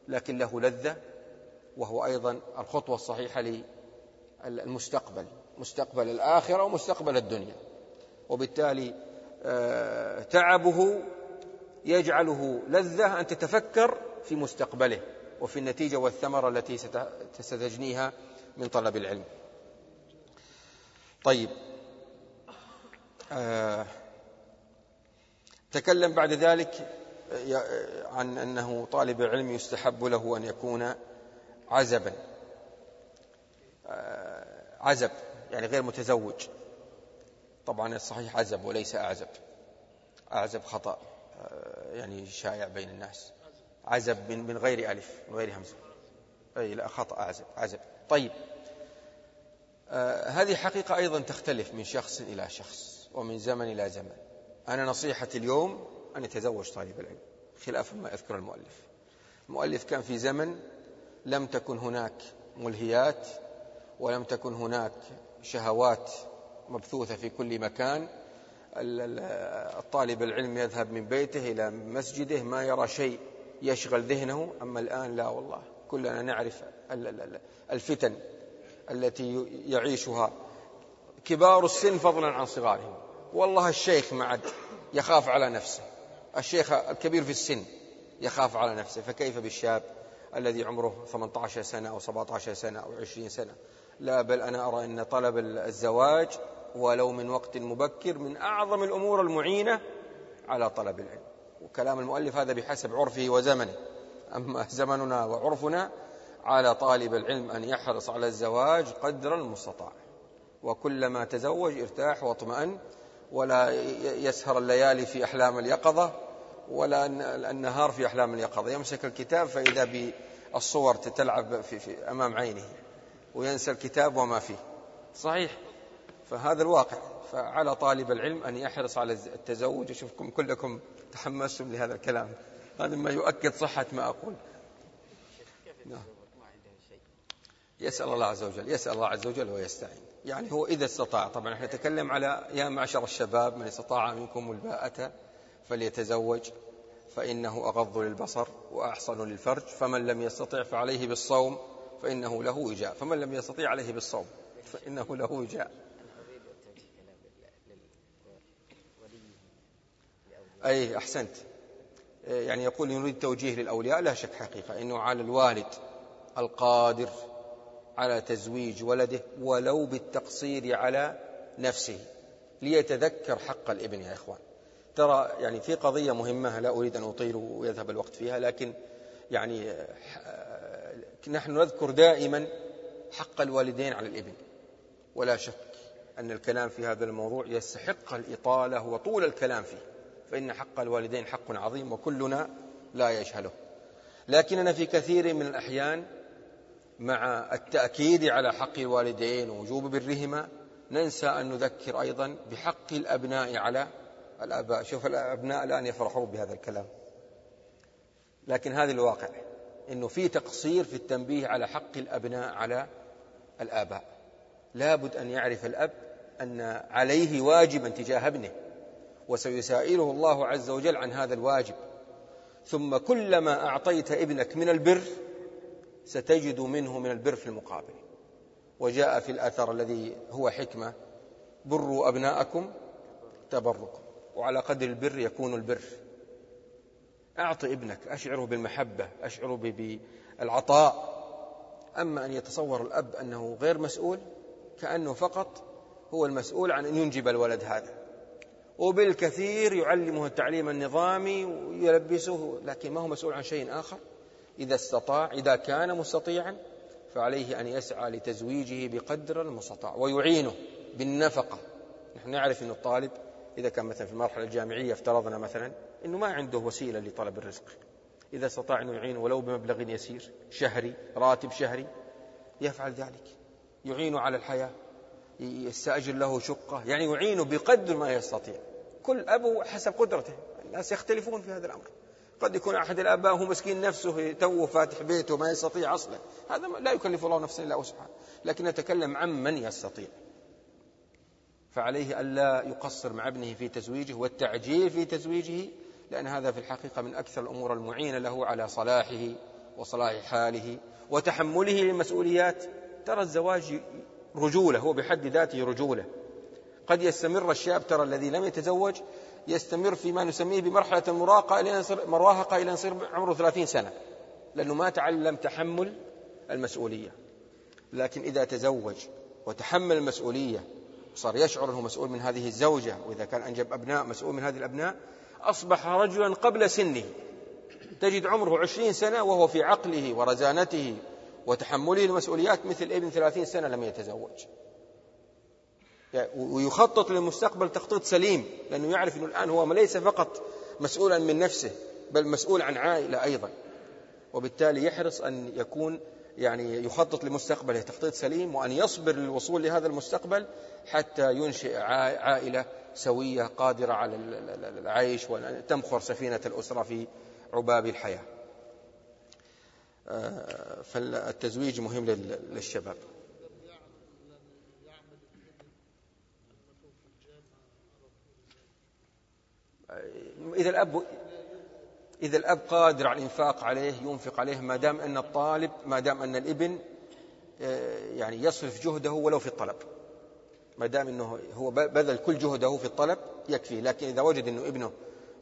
لكن له لذة وهو أيضا الخطوة الصحيحة للمستقبل. مستقبل الآخرة ومستقبل الدنيا. وبالتالي آه، تعبه يجعله لذة أن تتفكر في مستقبله. وفي النتيجة والثمرة التي ستجنيها من طلب العلم. طيب. آه تكلم بعد ذلك عن أنه طالب العلم يستحب له أن يكون عزبا. آه، عزب يعني غير متزوج. طبعا الصحيح عزب وليس أعزب. أعزب خطأ آه، يعني شائع بين الناس. عزب من من غير ألف من غير همزة. أي لا خطأ أعزب عزب. طيب. آه هذه حقيقة أيضا تختلف من شخص إلى شخص ومن زمن إلى زمن. أنا نصيحتي اليوم أن يتزوج طالب العلم خلاف ما يذكر المؤلف. المؤلف كان في زمن لم تكن هناك ملهيات ولم تكن هناك شهوات مبثوثة في كل مكان. الطالب العلم يذهب من بيته إلى مسجده ما يرى شيء. يشغل ذهنه أما الآن لا والله. كلنا نعرف الفتن التي يعيشها. كبار السن فضلا عن صغارهم. والله الشيخ معد يخاف على نفسه. الشيخ الكبير في السن يخاف على نفسه. فكيف بالشاب الذي عمره 18 سنة أو 17 سنة أو 20 سنة؟ لا بل أنا أرى أن طلب الزواج ولو من وقت مبكر من أعظم الأمور المعينة على طلب العلم. وكلام المؤلف هذا بحسب عرفه وزمنه. أما زمننا وعرفنا على طالب العلم أن يحرص على الزواج قدر المستطاع. وكلما تزوج ارتاح واطمأن ولا يسهر الليالي في أحلام اليقظة ولا النهار في أحلام اليقظة. يمسك الكتاب فإذا بالصور تتلعب في, في أمام عينه وينسى الكتاب وما فيه. صحيح. فهذا الواقع. فعلى طالب العلم أن يحرص على التزوج. أشوفكم كلكم تحمستم لهذا الكلام. هذا ما يؤكد صحة ما أقول. نعم. يسأل الله عز وجل يسأل الله عز وجل ويستعين. يعني هو إذا استطاع. طبعا إحنا نتكلم على يا معشر الشباب من استطاع منكم الباءة فليتزوج فإنه أغض للبصر وأحصن للفرج فمن لم يستطع فعليه بالصوم فإنه له وجاء. فمن لم يستطيع عليه بالصوم فإنه له وجاء. أي أحسنت. يعني يقول يريد توجيه للأولياء لا شك حقيقة إنه على الوالد القادر على تزويج ولده ولو بالتقصير على نفسه. ليتذكر حق الابن يا إخوان. ترى يعني في قضية مهمة لا أريد أن أطيل ويذهب الوقت فيها لكن يعني نحن نذكر دائما حق الوالدين على الابن. ولا شك أن الكلام في هذا الموضوع يستحق الإطالة وطول الكلام فيه. فإن حق الوالدين حق عظيم وكلنا لا يجهله. لكننا في كثير من الأحيان مع التأكيد على حق الوالدين ووجوب برهما ننسى أن نذكر أيضا بحق الأبناء على الآباء. شوف الأبناء الآن يفرحون بهذا الكلام. لكن هذا الواقع أنه في تقصير في التنبيه على حق الأبناء على الآباء. لابد أن يعرف الأب أن عليه واجبا تجاه ابنه. وسيسائله الله عز وجل عن هذا الواجب. ثم كلما أعطيت ابنك من البر ستجد منه من البر في المقابل. وجاء في الأثر الذي هو حكمة بروا أبناءكم تبركم. وعلى قدر البر يكون البر. أعط ابنك أشعره بالمحبة أشعره بالعطاء. أما أن يتصور الأب أنه غير مسؤول كأنه فقط هو المسؤول عن أن ينجب الولد هذا. وبالكثير يعلمه التعليم النظامي ويلبسه لكن ما هو مسؤول عن شيء آخر؟ إذا استطاع إذا كان مستطيعا فعليه أن يسعى لتزويجه بقدر المستطاع ويعينه بالنفقة. نحن نعرف أن الطالب إذا كان مثلا في المرحلة الجامعية افترضنا مثلا أنه ما عنده وسيلة لطلب الرزق. إذا استطاع أن يعين ولو بمبلغ يسير شهري راتب شهري يفعل ذلك. يعين على الحياة يستأجر له شقة يعني يعين بقدر ما يستطيع. كل أب حسب قدرته. الناس يختلفون في هذا الأمر. قد يكون أحد الآباء هو مسكين نفسه توه فاتح بيته ما يستطيع أصلا. هذا لا يكلف الله نفسا إلا وسعها. لكن نتكلم عن من يستطيع. فعليه ألا يقصر مع ابنه في تزويجه والتعجيل في تزويجه لأن هذا في الحقيقة من أكثر الأمور المعينة له على صلاحه وصلاح حاله وتحمله للمسؤوليات. ترى الزواج رجولة هو بحد ذاته رجولة. قد يستمر الشاب ترى الذي لم يتزوج يستمر في ما نسميه بمرحلة المراهقة إلى يصير مراهقة إلى يصير عمره ثلاثين سنة لأنه ما تعلم تحمل المسؤولية. لكن إذا تزوج وتحمل المسؤولية صار يشعر أنه مسؤول من هذه الزوجة وإذا كان أنجب أبناء مسؤول من هذه الأبناء أصبح رجلا قبل سنه. تجد عمره عشرين سنة وهو في عقله ورزانته وتحمله المسؤوليات مثل ابن ثلاثين سنة لم يتزوج. ويخطط للمستقبل تخطيط سليم لأنه يعرف أنه الآن هو ليس فقط مسؤولا من نفسه بل مسؤول عن عائلة أيضا. وبالتالي يحرص أن يكون يعني يخطط لمستقبله تخطيط سليم وأن يصبر للوصول لهذا المستقبل حتى ينشئ عائلة سوية قادرة على العيش وأن تمخر سفينة الأسرة في عباب الحياة. آه، فالتزويج مهم للشباب. إذا الأب إذا الأب قادر على الإنفاق عليه ينفق عليه ما دام أن الطالب ما دام أن الإبن آه، يعني يصرف جهده ولو في الطلب. ما دام أنه هو بذل كل جهده في الطلب يكفي. لكن إذا وجد أنه ابنه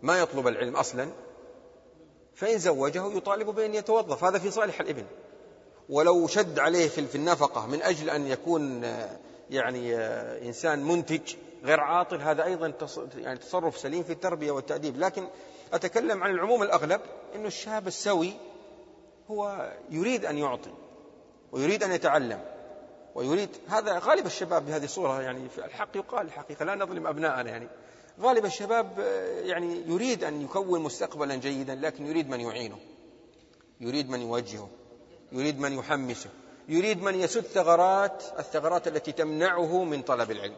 ما يطلب العلم أصلا فإن زوجه يطالب بأن يتوظف. هذا في صالح الإبن. ولو شد عليه في النفقة من أجل أن يكون آه، يعني آه، إنسان منتج غير عاطل هذا أيضا يعني تصرف سليم في التربية والتأديب. لكن أتكلم عن العموم الأغلب أنه الشاب السوي هو يريد أن يعطي ويريد أن يتعلم ويريد هذا غالب الشباب بهذه الصورة يعني في الحق يقال الحقيقة لا نظلم أبناءنا يعني. غالب الشباب يعني يريد أن يكون مستقبلا جيدا لكن يريد من يعينه يريد من يوجهه يريد من يحمسه يريد من يسد ثغرات الثغرات التي تمنعه من طلب العلم.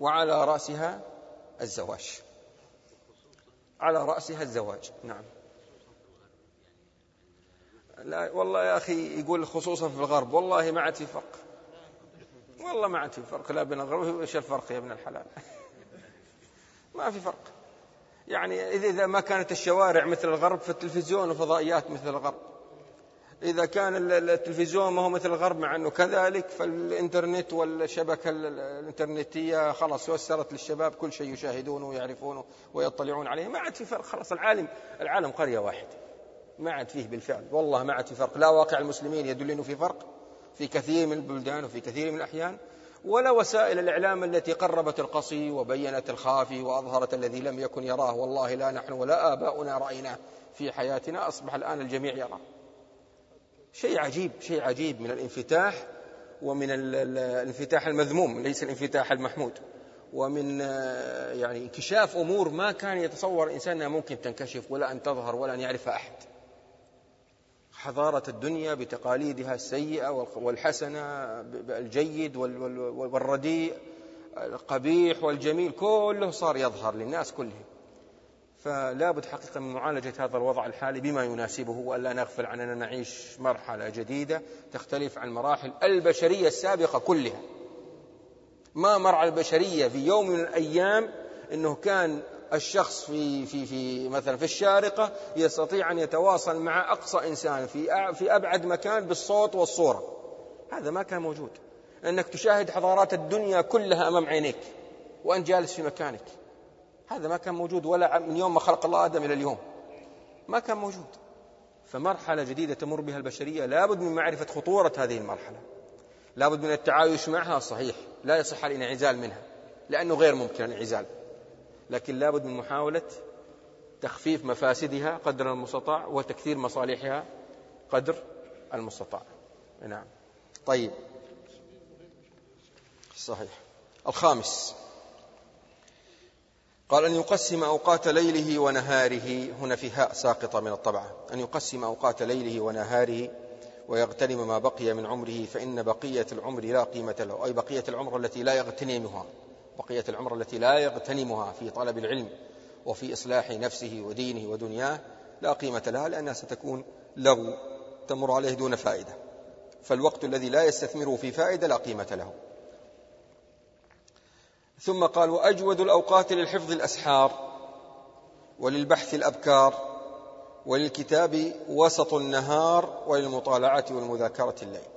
وعلى رأسها الزواج. على رأسها الزواج نعم. لا والله يا أخي يقول خصوصا في الغرب والله ما عاد في فرق. والله ما عاد في فرق لا بين الغرب إيش الفرق يا ابن الحلال؟ ما في فرق. يعني إذا ما كانت الشوارع مثل الغرب فالتلفزيون وفضائيات مثل الغرب. إذا كان التلفزيون ما هو مثل الغرب مع أنه كذلك فالإنترنت والشبكة الإنترنتية خلاص يسرت للشباب كل شيء يشاهدونه ويعرفونه ويطلعون عليه. ما عاد في فرق. خلاص العالم العالم قرية واحدة. ما عاد فيه بالفعل. والله ما عاد في فرق. لا واقع المسلمين يدل أنه في فرق. في كثير من البلدان وفي كثير من الأحيان. ولا وسائل الإعلام التي قربت القصي وبينت الخافي وأظهرت الذي لم يكن يراه. والله لا نحن ولا آباؤنا رأيناه في حياتنا. أصبح الآن الجميع يراه. شيء عجيب شيء عجيب من الانفتاح ومن الانفتاح المذموم ليس الانفتاح المحمود ومن آه، يعني انكشاف أمور ما كان يتصور الانسان أنها ممكن تنكشف ولا أن تظهر ولا أن يعرفها أحد. حضارة الدنيا بتقاليدها السيئة والحسنة الجيد والرديء القبيح والجميل كله صار يظهر للناس كلهم فلا بد حقيقة من معالجة هذا الوضع الحالي بما يناسبه وألا نغفل عن أننا نعيش مرحلة جديدة تختلف عن مراحل البشرية السابقة كلها. ما مر على البشرية في يوم من الأيام أنه كان الشخص في في في مثلا في الشارقة يستطيع أن يتواصل مع أقصى إنسان في في أبعد مكان بالصوت والصورة. هذا ما كان موجود. أنك تشاهد حضارات الدنيا كلها أمام عينيك وأنت جالس في مكانك. هذا ما كان موجود ولا من يوم ما خلق الله آدم إلى اليوم. ما كان موجود. فمرحلة جديدة تمر بها البشرية. لابد من معرفة خطورة هذه المرحلة. لابد من التعايش معها صحيح. لا يصح الانعزال منها لأنه غير ممكن الانعزال. لكن لابد من محاولة تخفيف مفاسدها قدر المستطاع وتكثير مصالحها قدر المستطاع. نعم. طيب. صحيح. الخامس. قال أن يقسم أوقات ليله ونهاره هنا في هاء ساقطة من الطبعة أن يقسم أوقات ليله ونهاره ويغتنم ما بقي من عمره فإن بقية العمر لا قيمة له أي بقية العمر التي لا يغتنمها بقية العمر التي لا يغتنمها في طلب العلم وفي إصلاح نفسه ودينه ودنياه لا قيمة لها لأنها ستكون لغو تمر عليه دون فائدة. فالوقت الذي لا يستثمره في فائدة لا قيمة له. ثم قال وأجود الأوقات للحفظ الأسحار وللبحث الأبكار وللكتاب وسط النهار وللمطالعة والمذاكرة الليل.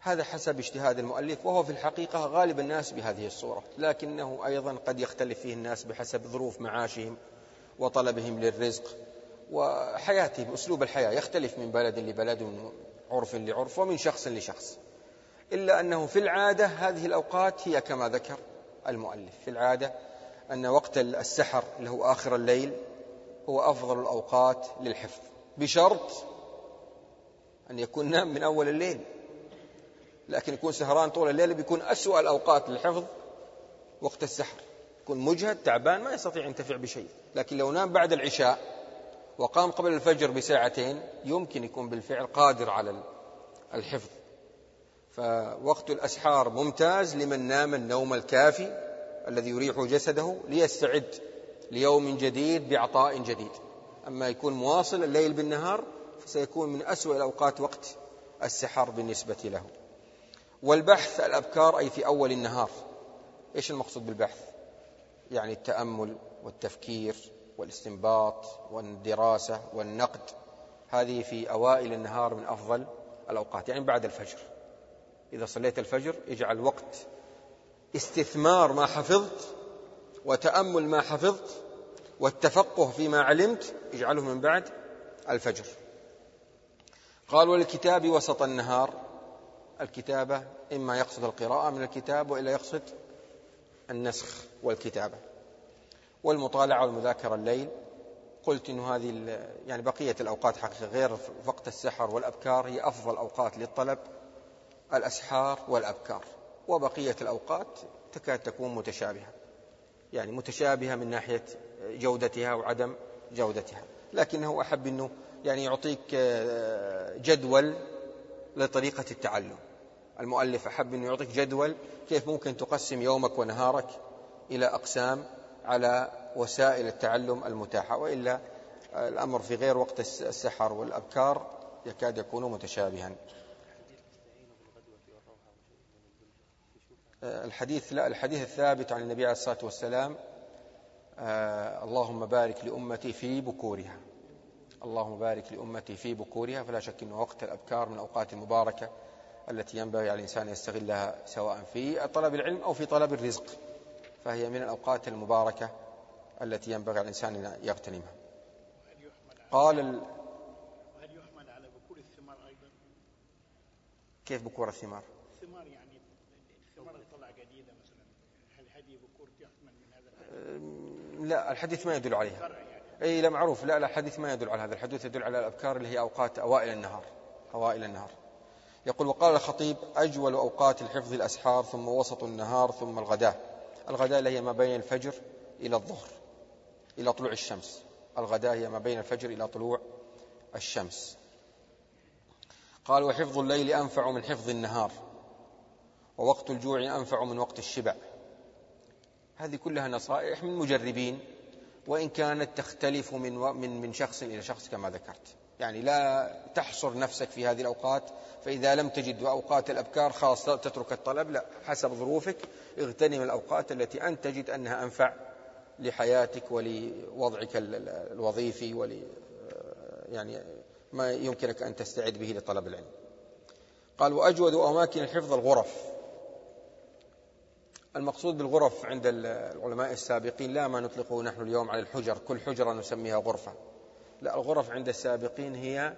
هذا حسب اجتهاد المؤلف وهو في الحقيقة غالب الناس بهذه الصورة لكنه أيضا قد يختلف فيه الناس بحسب ظروف معاشهم وطلبهم للرزق وحياتهم أسلوب الحياة يختلف من بلد لبلد ومن عرف لعرف ومن شخص لشخص. إلا أنه في العادة هذه الأوقات هي كما ذكر المؤلف. في العادة أن وقت السحر اللي هو آخر الليل هو أفضل الأوقات للحفظ بشرط أن يكون نام من أول الليل. لكن يكون سهران طول الليل بيكون أسوأ الأوقات للحفظ وقت السحر. يكون مجهد تعبان ما يستطيع ينتفع بشيء. لكن لو نام بعد العشاء وقام قبل الفجر بساعتين يمكن يكون بالفعل قادر على الحفظ. فوقت الأسحار ممتاز لمن نام النوم الكافي الذي يريح جسده ليستعد ليوم جديد بعطاء جديد. أما يكون مواصل الليل بالنهار فسيكون من أسوأ الأوقات وقت السحر بالنسبة له. والبحث الأبكار أي في أول النهار إيش المقصود بالبحث؟ يعني التأمل والتفكير والاستنباط والدراسة والنقد. هذه في أوائل النهار من أفضل الأوقات يعني بعد الفجر. إذا صليت الفجر اجعل وقت استثمار ما حفظت وتأمل ما حفظت والتفقه فيما علمت اجعله من بعد الفجر. قال وللكتاب وسط النهار. الكتابة إما يقصد القراءة من الكتاب وإلا يقصد النسخ والكتابة. والمطالعة والمذاكرة الليل. قلت أن هذه يعني بقية الأوقات حقيقة غير وقت السحر والأبكار هي أفضل أوقات للطلب. الأسحار والأبكار وبقية الأوقات تكاد تكون متشابهة يعني متشابهة من ناحية جودتها وعدم جودتها. لكنه أحب أنه يعني يعطيك آه، جدول لطريقة التعلم. المؤلف أحب أنه يعطيك جدول كيف ممكن تقسم يومك ونهارك إلى أقسام على وسائل التعلم المتاحة. وإلا الأمر في غير وقت السحر والأبكار يكاد يكون متشابها. الحديث لا الحديث الثابت عن النبي عليه الصلاة والسلام آه اللهم بارك لأمتي في بكورها. اللهم بارك لأمتي في بكورها فلا شك أن وقت الأبكار من الأوقات المباركة التي ينبغي على الإنسان يستغلها سواء في طلب العلم أو في طلب الرزق. فهي من الأوقات المباركة التي ينبغي على الإنسان أن يغتنمها. قال ال... هل يحمل على بكور الثمار أيضا؟ كيف بكور الثمار يعني الثمار اللي طلع جديدة مثلا هل هذه بكور يحمل من هذا لا الحديث ما يدل عليها. أي لا معروف. لا لا الحديث ما يدل على هذا. الحديث يدل على الأبكار اللي هي أوقات أوائل النهار. أوائل النهار. يقول وقال الخطيب أجول أوقات الحفظ الأسحار ثم وسط النهار ثم الغداء. الغداء اللي هي ما بين الفجر إلى الظهر إلى طلوع الشمس. الغداء هي ما بين الفجر إلى طلوع الشمس. قال وحفظ الليل أنفع من حفظ النهار ووقت الجوع أنفع من وقت الشبع. هذه كلها نصائح من مجربين وإن كانت تختلف من من من شخص إلى شخص كما ذكرت. يعني لا تحصر نفسك في هذه الأوقات فإذا لم تجد أوقات الأبكار خلاص تترك الطلب. لا حسب ظروفك اغتنم الأوقات التي أنت تجد أنها أنفع لحياتك ولوضعك الوظيفي ول يعني ما يمكنك أن تستعد به لطلب العلم. قال وأجود أماكن الحفظ الغرف. المقصود بالغرف عند العلماء السابقين لا ما نطلقه نحن اليوم على الحجر. كل حجرة نسميها غرفة. لا الغرف عند السابقين هي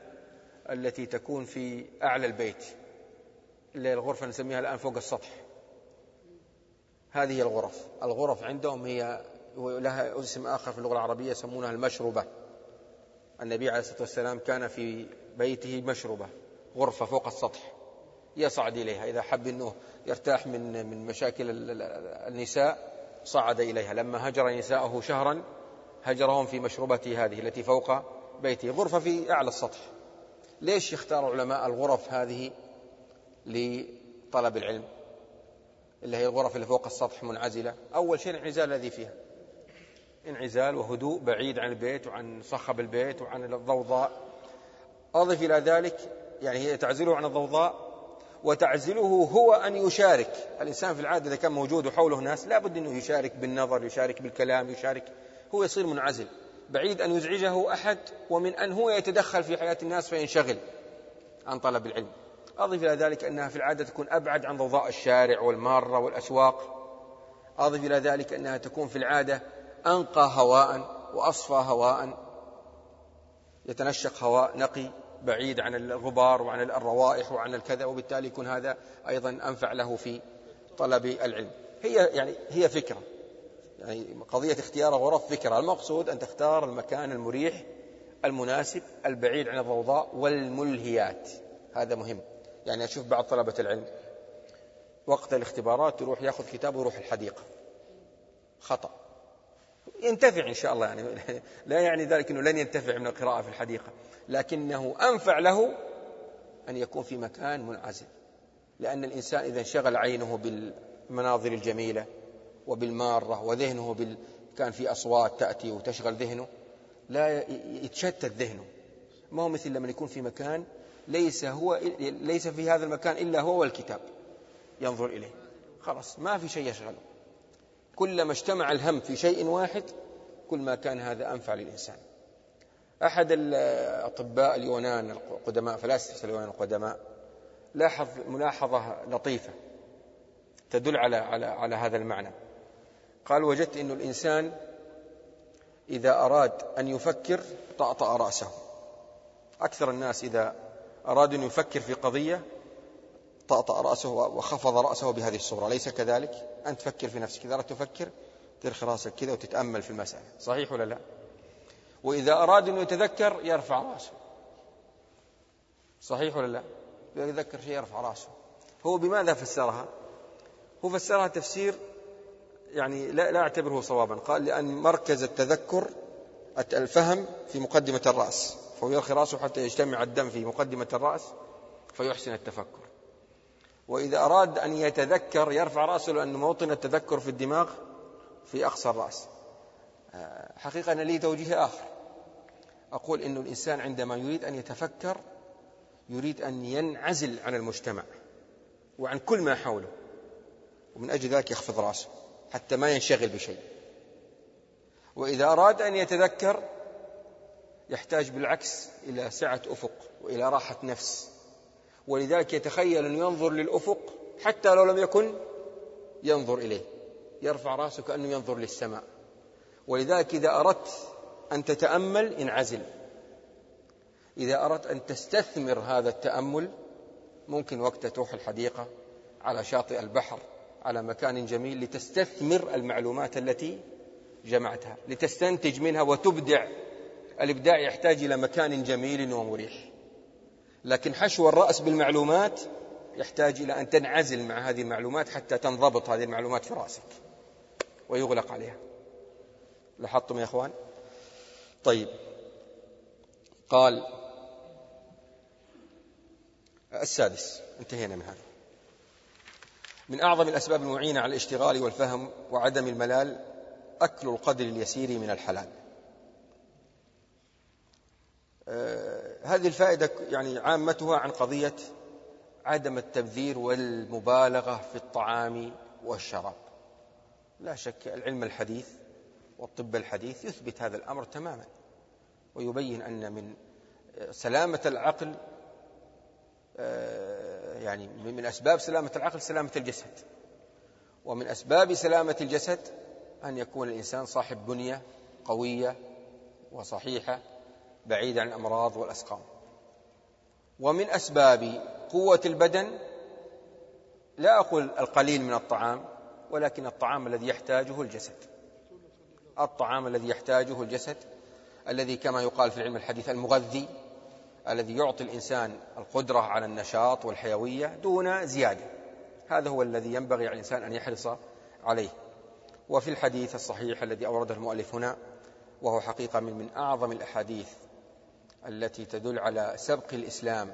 التي تكون في أعلى البيت. اللي الغرفة نسميها الآن فوق السطح. هذه الغرف. الغرف عندهم هي لها اسم آخر في اللغة العربية يسمونها المشربة. النبي عليه الصلاة والسلام كان في بيته مشربة غرفة فوق السطح. يصعد إليها. إذا حب أنه يرتاح من من مشاكل النساء صعد إليها. لما هجر نساءه شهرا هجرهم في مشروبته هذه التي فوق بيته. غرفة في أعلى السطح. ليش يختار علماء الغرف هذه لطلب العلم؟ اللي هي الغرف اللي فوق السطح منعزلة. أول شيء الانعزال الذي فيها. انعزال وهدوء بعيد عن البيت وعن صخب البيت وعن الضوضاء. أضف إلى ذلك يعني هي تعزله عن الضوضاء وتعزله هو أن يشارك. الإنسان في العادة إذا كان موجود وحوله ناس لا بد أنه يشارك بالنظر يشارك بالكلام يشارك. هو يصير منعزل. بعيد أن يزعجه أحد ومن أن هو يتدخل في حياة الناس فينشغل عن طلب العلم. أضف إلى ذلك أنها في العادة تكون أبعد عن ضوضاء الشارع والمارة والأسواق. أضف إلى ذلك أنها تكون في العادة أنقى هواء وأصفى هواء يتنشق هواء نقي. بعيد عن الغبار وعن الروائح وعن الكذا وبالتالي يكون هذا أيضا أنفع له في طلب العلم. هي يعني هي فكرة. يعني قضية اختيار غرف فكرة. المقصود أن تختار المكان المريح المناسب البعيد عن الضوضاء والملهيات. هذا مهم. يعني أشوف بعض طلبة العلم وقت الاختبارات يروح يأخذ كتاب ويروح الحديقة. خطأ. ينتفع إن شاء الله يعني. لا يعني ذلك أنه لن ينتفع من القراءة في الحديقة. لكنه أنفع له أن يكون في مكان منعزل. لأن الإنسان إذا انشغل عينه بالمناظر الجميلة وبالمارة وذهنه بال... كان في أصوات تأتي وتشغل ذهنه لا يتشتت ذهنه. ما هو مثل لما يكون في مكان ليس هو ليس في هذا المكان إلا هو والكتاب ينظر إليه. خلاص ما في شيء يشغله. كلما اجتمع الهم في شيء واحد كل ما كان هذا أنفع للإنسان. أحد الأطباء اليونان القدماء فلاسفة اليونان القدماء لاحظ ملاحظة لطيفة تدل على على على هذا المعنى. قال وجدت أن الإنسان إذا أراد أن يفكر طأطأ رأسه. أكثر الناس إذا أراد أن يفكر في قضية طأطأ رأسه وخفض رأسه بهذه الصورة. ليس كذلك؟ أنت تفكر في نفسك. إذا أردت تفكر ترخي رأسك كذا وتتأمل في المسألة. صحيح ولا لا؟ وإذا أراد أن يتذكر يرفع رأسه. صحيح ولا لا؟ يتذكر شيء يرفع رأسه. هو بماذا فسرها؟ هو فسرها تفسير يعني لا, لا أعتبره صوابا. قال لأن مركز التذكر الفهم في مقدمة الرأس. فهو يرخي رأسه حتى يجتمع الدم في مقدمة الرأس فيحسن التفكر. وإذا أراد أن يتذكر يرفع رأسه لأن موطن التذكر في الدماغ في أقصى الرأس. آه، حقيقة أنا لي توجيه آخر. أقول أن الإنسان عندما يريد أن يتفكر يريد أن ينعزل عن المجتمع وعن كل ما حوله ومن أجل ذلك يخفض رأسه حتى ما ينشغل بشيء. وإذا أراد أن يتذكر يحتاج بالعكس إلى سعة أفق وإلى راحة نفس. ولذلك يتخيل أن ينظر للأفق حتى لو لم يكن ينظر إليه. يرفع رأسه كأنه ينظر للسماء. ولذلك إذا أردت أن تتأمل انعزل. إذا أردت أن تستثمر هذا التأمل ممكن وقت تروح الحديقة على شاطئ البحر على مكان جميل لتستثمر المعلومات التي جمعتها لتستنتج منها وتبدع. الإبداع يحتاج إلى مكان جميل ومريح. لكن حشو الرأس بالمعلومات يحتاج إلى أن تنعزل مع هذه المعلومات حتى تنضبط هذه المعلومات في رأسك ويغلق عليها. لاحظتم يا أخوان؟ طيب. قال السادس انتهينا من هذا. من أعظم الأسباب المعينة على الاشتغال والفهم وعدم الملال أكل القدر اليسير من الحلال. هذه الفائدة يعني عامتها عن قضية عدم التبذير والمبالغة في الطعام والشراب. لا شك العلم الحديث والطب الحديث يثبت هذا الأمر تماما ويبين أن من سلامة العقل آه، يعني من أسباب سلامة العقل سلامة الجسد ومن أسباب سلامة الجسد أن يكون الإنسان صاحب بنية قوية وصحيحة بعيدة عن الأمراض والأسقام. ومن أسباب قوة البدن لا أقول القليل من الطعام ولكن الطعام الذي يحتاجه الجسد. الطعام الذي يحتاجه الجسد الذي كما يقال في العلم الحديث المغذي الذي يعطي الإنسان القدرة على النشاط والحيوية دون زيادة. هذا هو الذي ينبغي على الإنسان أن يحرص عليه. وفي الحديث الصحيح الذي أورده المؤلف هنا وهو حقيقة من من أعظم الأحاديث التي تدل على سبق الإسلام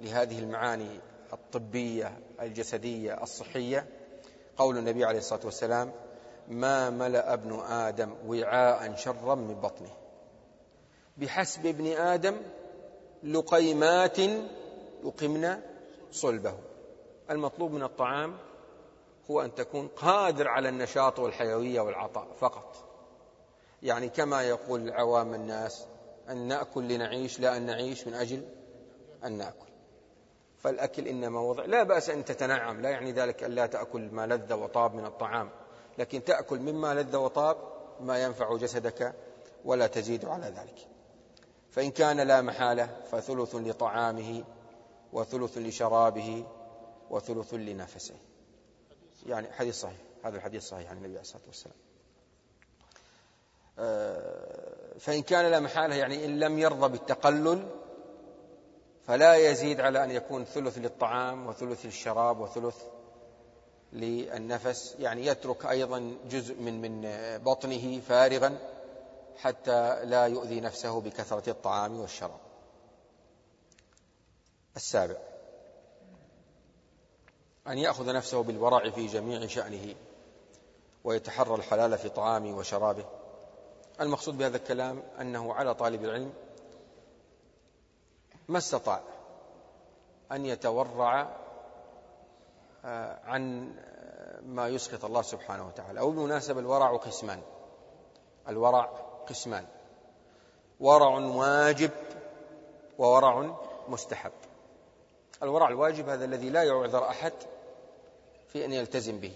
لهذه المعاني الطبية الجسدية الصحية قول النبي عليه الصلاة والسلام ما ملأ ابن آدم وعاء شرا من بطنه. بحسب ابن آدم لقيمات يقمن صلبه. المطلوب من الطعام هو أن تكون قادر على النشاط والحيوية والعطاء فقط. يعني كما يقول عوام الناس أن نأكل لنعيش لا أن نعيش من أجل أن نأكل. فالأكل إنما وضع لا بأس أن تتنعم لا يعني ذلك أن لا تأكل ما لذ وطاب من الطعام لكن تأكل مما لذ وطاب ما ينفع جسدك ولا تزيد على ذلك. فإن كان لا محالة فثلث لطعامه وثلث لشرابه وثلث لنفسه. يعني حديث صحيح هذا الحديث صحيح عن النبي عليه الصلاة والسلام. فإن كان لا محالة يعني إن لم يرضى بالتقلل فلا يزيد على أن يكون ثلث للطعام وثلث للشراب وثلث للنفس. يعني يترك أيضا جزء من من بطنه فارغا حتى لا يؤذي نفسه بكثرة الطعام والشراب. السابع أن يأخذ نفسه بالورع في جميع شأنه ويتحرى الحلال في طعامه وشرابه. المقصود بهذا الكلام أنه على طالب العلم ما استطاع أن يتورع آه، عن ما يسخط الله سبحانه وتعالى. أو بالمناسبة الورع قسمان. الورع قسمان. ورع واجب وورع مستحب. الورع الواجب هذا الذي لا يعذر أحد في أن يلتزم به.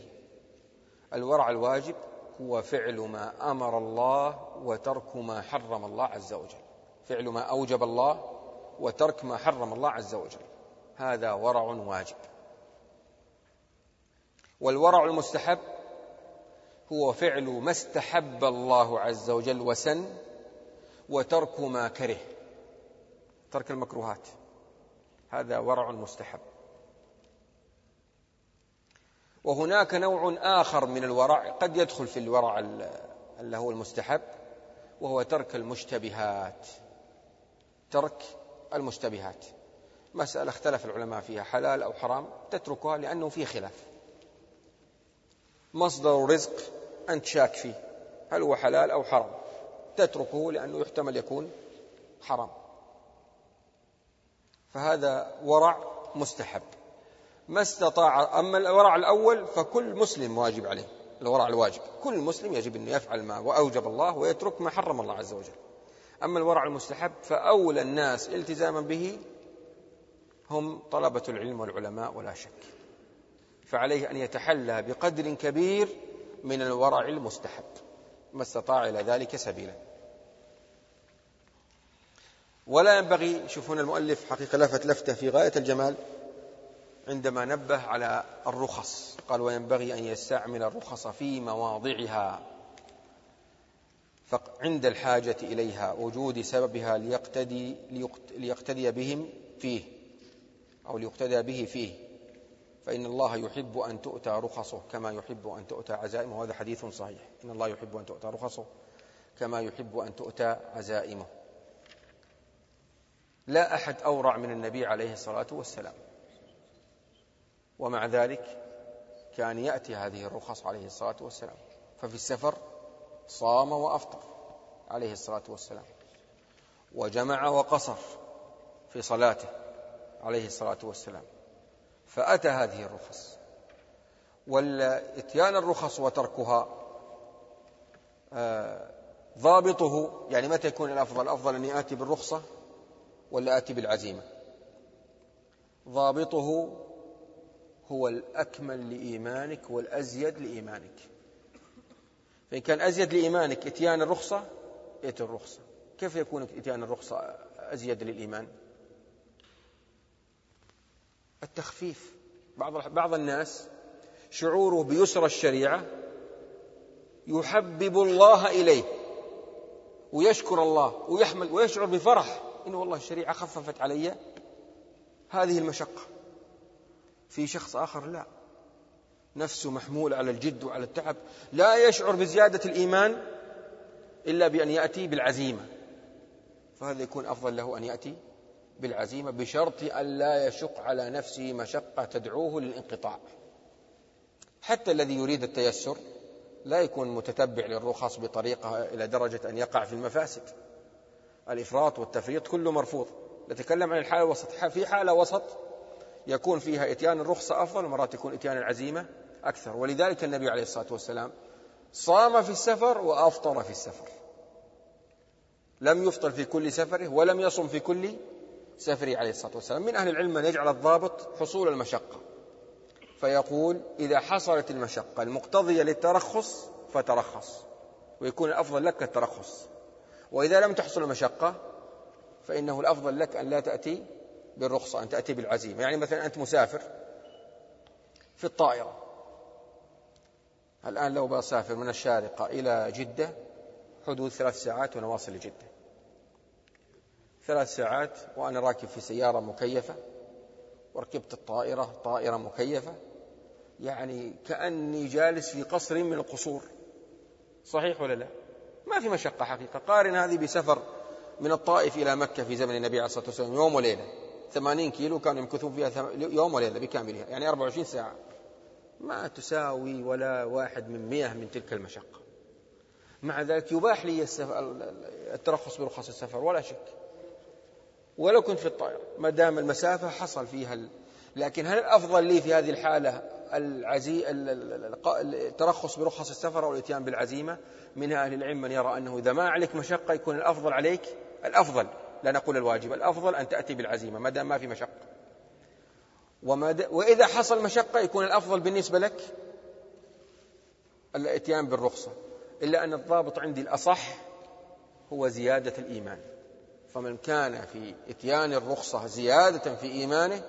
الورع الواجب هو فعل ما أمر الله وترك ما حرم الله عز وجل. فعل ما أوجب الله وترك ما حرم الله عز وجل. هذا ورع واجب. والورع المستحب هو فعل ما استحب الله عز وجل وسن وترك ما كره. ترك المكروهات. هذا ورع مستحب. وهناك نوع آخر من الورع قد يدخل في الورع اللي هو المستحب وهو ترك المشتبهات. ترك المشتبهات. مسألة اختلف العلماء فيها حلال أو حرام تتركها لأنه في خلاف. مصدر رزق أنت شاك فيه هل هو حلال أو حرام؟ تتركه لأنه يحتمل يكون حرام. فهذا ورع مستحب. ما استطاع أما الورع الأول فكل مسلم واجب عليه الورع الواجب. كل مسلم يجب أن يفعل ما وأوجب الله ويترك ما حرم الله عز وجل. أما الورع المستحب فأولى الناس التزاما به هم طلبة العلم والعلماء ولا شك. فعليه أن يتحلى بقدر كبير من الورع المستحب. ما استطاع إلى ذلك سبيلا. ولا ينبغي شوفون المؤلف حقيقة لفت لفتة في غاية الجمال. عندما نبه على الرخص قال وينبغي أن يستعمل الرخص في مواضعها. عند الحاجة إليها وجود سببها ليقتدي, ليقتدي بهم فيه أو ليقتدى به فيه. فإن الله يحب أن تؤتى رخصه كما يحب أن تؤتى عزائمه. وهذا حديث صحيح. إن الله يحب أن تؤتى رخصه كما يحب أن تؤتى عزائمه. لا أحد أورع من النبي عليه الصلاة والسلام. ومع ذلك كان يأتي هذه الرخص عليه الصلاة والسلام. ففي السفر صام وأفطر عليه الصلاة والسلام. وجمع وقصر في صلاته عليه الصلاة والسلام. فأتى هذه الرخص. والإتيان الرخص وتركها آه، ضابطه يعني متى يكون الأفضل؟ الأفضل أني آتي بالرخصة ولا آتي بالعزيمة؟ ضابطه هو الأكمل لإيمانك والأزيد لإيمانك. فإن كان أزيد لإيمانك إتيان الرخصة ائت الرخصة. كيف يكون إتيان الرخصة أزيد للإيمان؟ التخفيف. بعض بعض الناس شعوره بيسر الشريعة يحبب الله إليه ويشكر الله ويحمل ويشعر بفرح. إنه والله الشريعة خففت علي هذه المشقة. في شخص آخر لا. نفسه محمول على الجد وعلى التعب. لا يشعر بزيادة الإيمان إلا بأن يأتي بالعزيمة. فهذا يكون أفضل له أن يأتي بالعزيمة بشرط أن لا يشق على نفسه مشقة تدعوه للانقطاع. حتى الذي يريد التيسر لا يكون متتبع للرخص بطريقة إلى درجة أن يقع في المفاسد. الإفراط والتفريط كله مرفوض. نتكلم عن الحالة الوسط. في حالة وسط يكون فيها إتيان الرخصة أفضل ومرات يكون إتيان العزيمة أكثر. ولذلك النبي عليه الصلاة والسلام صام في السفر وأفطر في السفر. لم يفطر في كل سفره ولم يصم في كل سفره عليه الصلاة والسلام. من أهل العلم من يجعل الضابط حصول المشقة. فيقول إذا حصلت المشقة المقتضية للترخص فترخص ويكون الأفضل لك الترخص. وإذا لم تحصل المشقة فإنه الأفضل لك أن لا تأتي بالرخصة أن تأتي بالعزيمة. يعني مثلا أنت مسافر في الطائرة. الآن لو بسافر من الشارقة إلى جدة حدود ثلاث ساعات وأنا واصل لجدة. ثلاث ساعات وأنا راكب في سيارة مكيفة وركبت الطائرة طائرة مكيفة. يعني كأني جالس في قصر من القصور. صحيح ولا لا؟ ما في مشقة حقيقة. قارن هذه بسفر من الطائف إلى مكة في زمن النبي عليه الصلاة والسلام يوم وليلة. ثمانين كيلو كانوا يمكثون فيها يوم وليلة بكاملها يعني 24 ساعة. ما تساوي ولا واحد من مئة من تلك المشقة. مع ذلك يباح لي الترخص برخص السفر ولا شك. ولو كنت في الطائرة ما دام المسافة حصل فيها ال... لكن هل الأفضل لي في هذه الحالة العزي... الترخص برخص السفر أو الإتيان بالعزيمة؟ من أهل العلم من يرى أنه إذا ما عليك مشقة يكون الأفضل عليك الأفضل. لا نقول الواجب. الأفضل أن تأتي بالعزيمة ما دام ما في مشقة. وإذا حصل مشقة يكون الأفضل بالنسبة لك الاتيان بالرخصة. إلا أن الضابط عندي الأصح هو زيادة الإيمان. فمن كان في إتيان الرخصة زيادة في إيمانه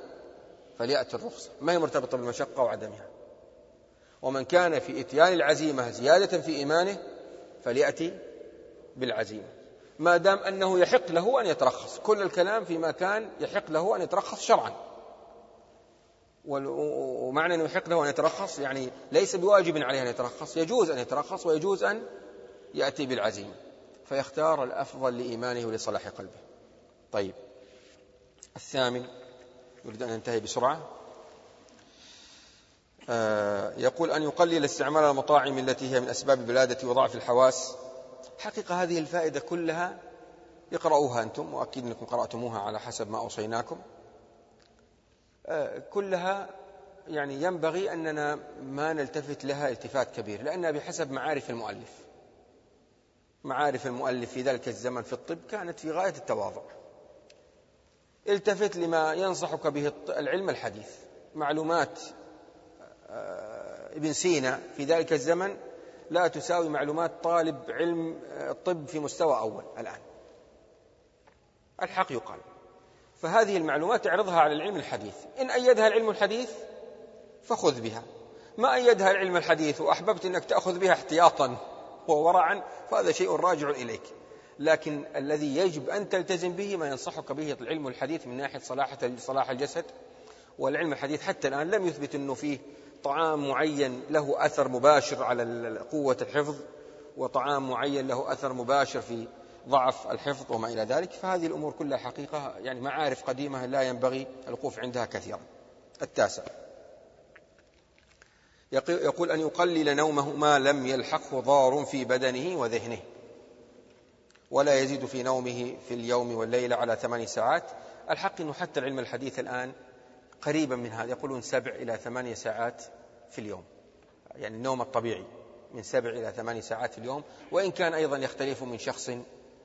فليأتي الرخصة. ما هي مرتبطة بالمشقة وعدمها؟ ومن كان في إتيان العزيمة زيادة في إيمانه فليأتي بالعزيمة. ما دام أنه يحق له أن يترخص. كل الكلام فيما كان يحق له أن يترخص شرعا. ومعنى أنه يحق له أن يترخص يعني ليس بواجب عليه أن يترخص. يجوز أن يترخص ويجوز أن يأتي بالعزيمة فيختار الأفضل لإيمانه ولصلاح قلبه. طيب. الثامن. يريد أن ينتهي بسرعة. آه يقول أن يقلل استعمال المطاعم التي هي من أسباب البلادة وضعف الحواس. حقيقة هذه الفائدة كلها اقرأوها أنتم وأكيد أنكم قرأتموها على حسب ما أوصيناكم. آه كلها يعني ينبغي أننا ما نلتفت لها التفات كبير لأنها بحسب معارف المؤلف. معارف المؤلف في ذلك الزمن في الطب كانت في غاية التواضع. التفت لما ينصحك به العلم الحديث. معلومات آه، ابن سينا في ذلك الزمن لا تساوي معلومات طالب علم الطب آه، في مستوى أول الآن. الحق يقال. فهذه المعلومات اعرضها على العلم الحديث. إن أيدها العلم الحديث فخذ بها. ما أيدها العلم الحديث وأحببت أنك تأخذ بها احتياطا وورعا فهذا شيء راجع إليك. لكن الذي يجب أن تلتزم به ما ينصحك به العلم الحديث من ناحية صلاح الجسد. والعلم الحديث حتى الآن لم يثبت أنه فيه طعام معين له أثر مباشر على قوة الحفظ وطعام معين له أثر مباشر في ضعف الحفظ وما إلى ذلك فهذه الأمور كلها حقيقة يعني معارف قديمة لا ينبغي الوقوف عندها كثيرا. التاسع. يقول أن يقلل نومه ما لم يلحقه ضار في بدنه وذهنه ولا يزيد في نومه في اليوم والليلة على ثمان ساعات. الحق أنه حتى العلم الحديث الآن قريبا من هذا يقولون سبع إلى ثمانية ساعات في اليوم. يعني النوم الطبيعي من سبع إلى ثمانية ساعات في اليوم. وإن كان أيضا يختلف من شخص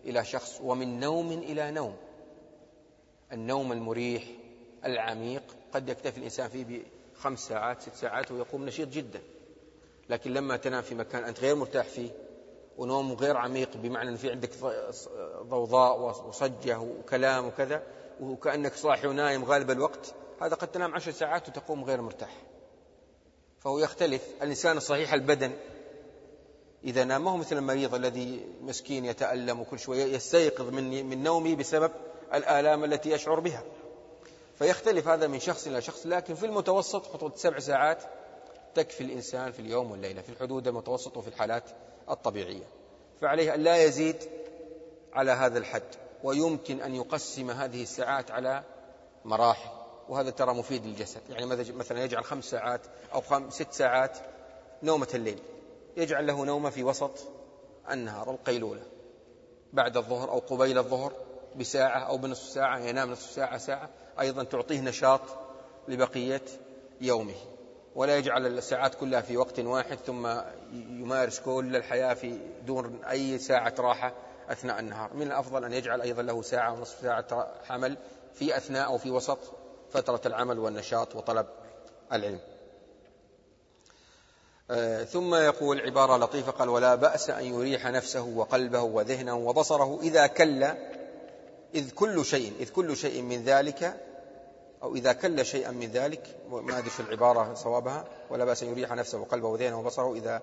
إلى شخص ومن نوم إلى نوم. النوم المريح العميق قد يكتفي الإنسان فيه بخمس ساعات ست ساعات ويقوم نشيط جدا. لكن لما تنام في مكان أنت غير مرتاح فيه ونوم غير عميق بمعنى أن في عندك ضوضاء وصجة وكلام وكذا وكأنك صاحي ونايم غالب الوقت هذا قد تنام عشر ساعات وتقوم غير مرتاح. فهو يختلف. الإنسان الصحيح البدن إذا نام ما هو مثل المريض الذي مسكين يتألم وكل شوية يستيقظ من من نومه بسبب الآلام التي يشعر بها. فيختلف هذا من شخص إلى شخص. لكن في المتوسط خطوة سبع ساعات تكفي الإنسان في اليوم والليلة في الحدود المتوسط وفي الحالات الطبيعية. فعليه أن لا يزيد على هذا الحد ويمكن أن يقسم هذه الساعات على مراحل. وهذا ترى مفيد للجسد. يعني مثلا يجعل خمس ساعات أو خمس ست ساعات نومة الليل. يجعل له نومة في وسط النهار القيلولة. بعد الظهر أو قبيل الظهر بساعة أو بنصف ساعة ينام نصف ساعة ساعة. أيضا تعطيه نشاط لبقية يومه. ولا يجعل الساعات كلها في وقت واحد ثم يمارس كل الحياة في دون أي ساعة راحة أثناء النهار. من الأفضل أن يجعل أيضا له ساعة ونصف ساعة حمل في أثناء أو في وسط فترة العمل والنشاط وطلب العلم. آه، ثم يقول عبارة لطيفة قال ولا بأس أن يريح نفسه وقلبه وذهنه وبصره إذا كل إذ كل شيء إذ كل شيء من ذلك أو إذا كل شيئا من ذلك. ما أدري العبارة صوابها. ولا بأس أن يريح نفسه وقلبه وذهنه وبصره إذا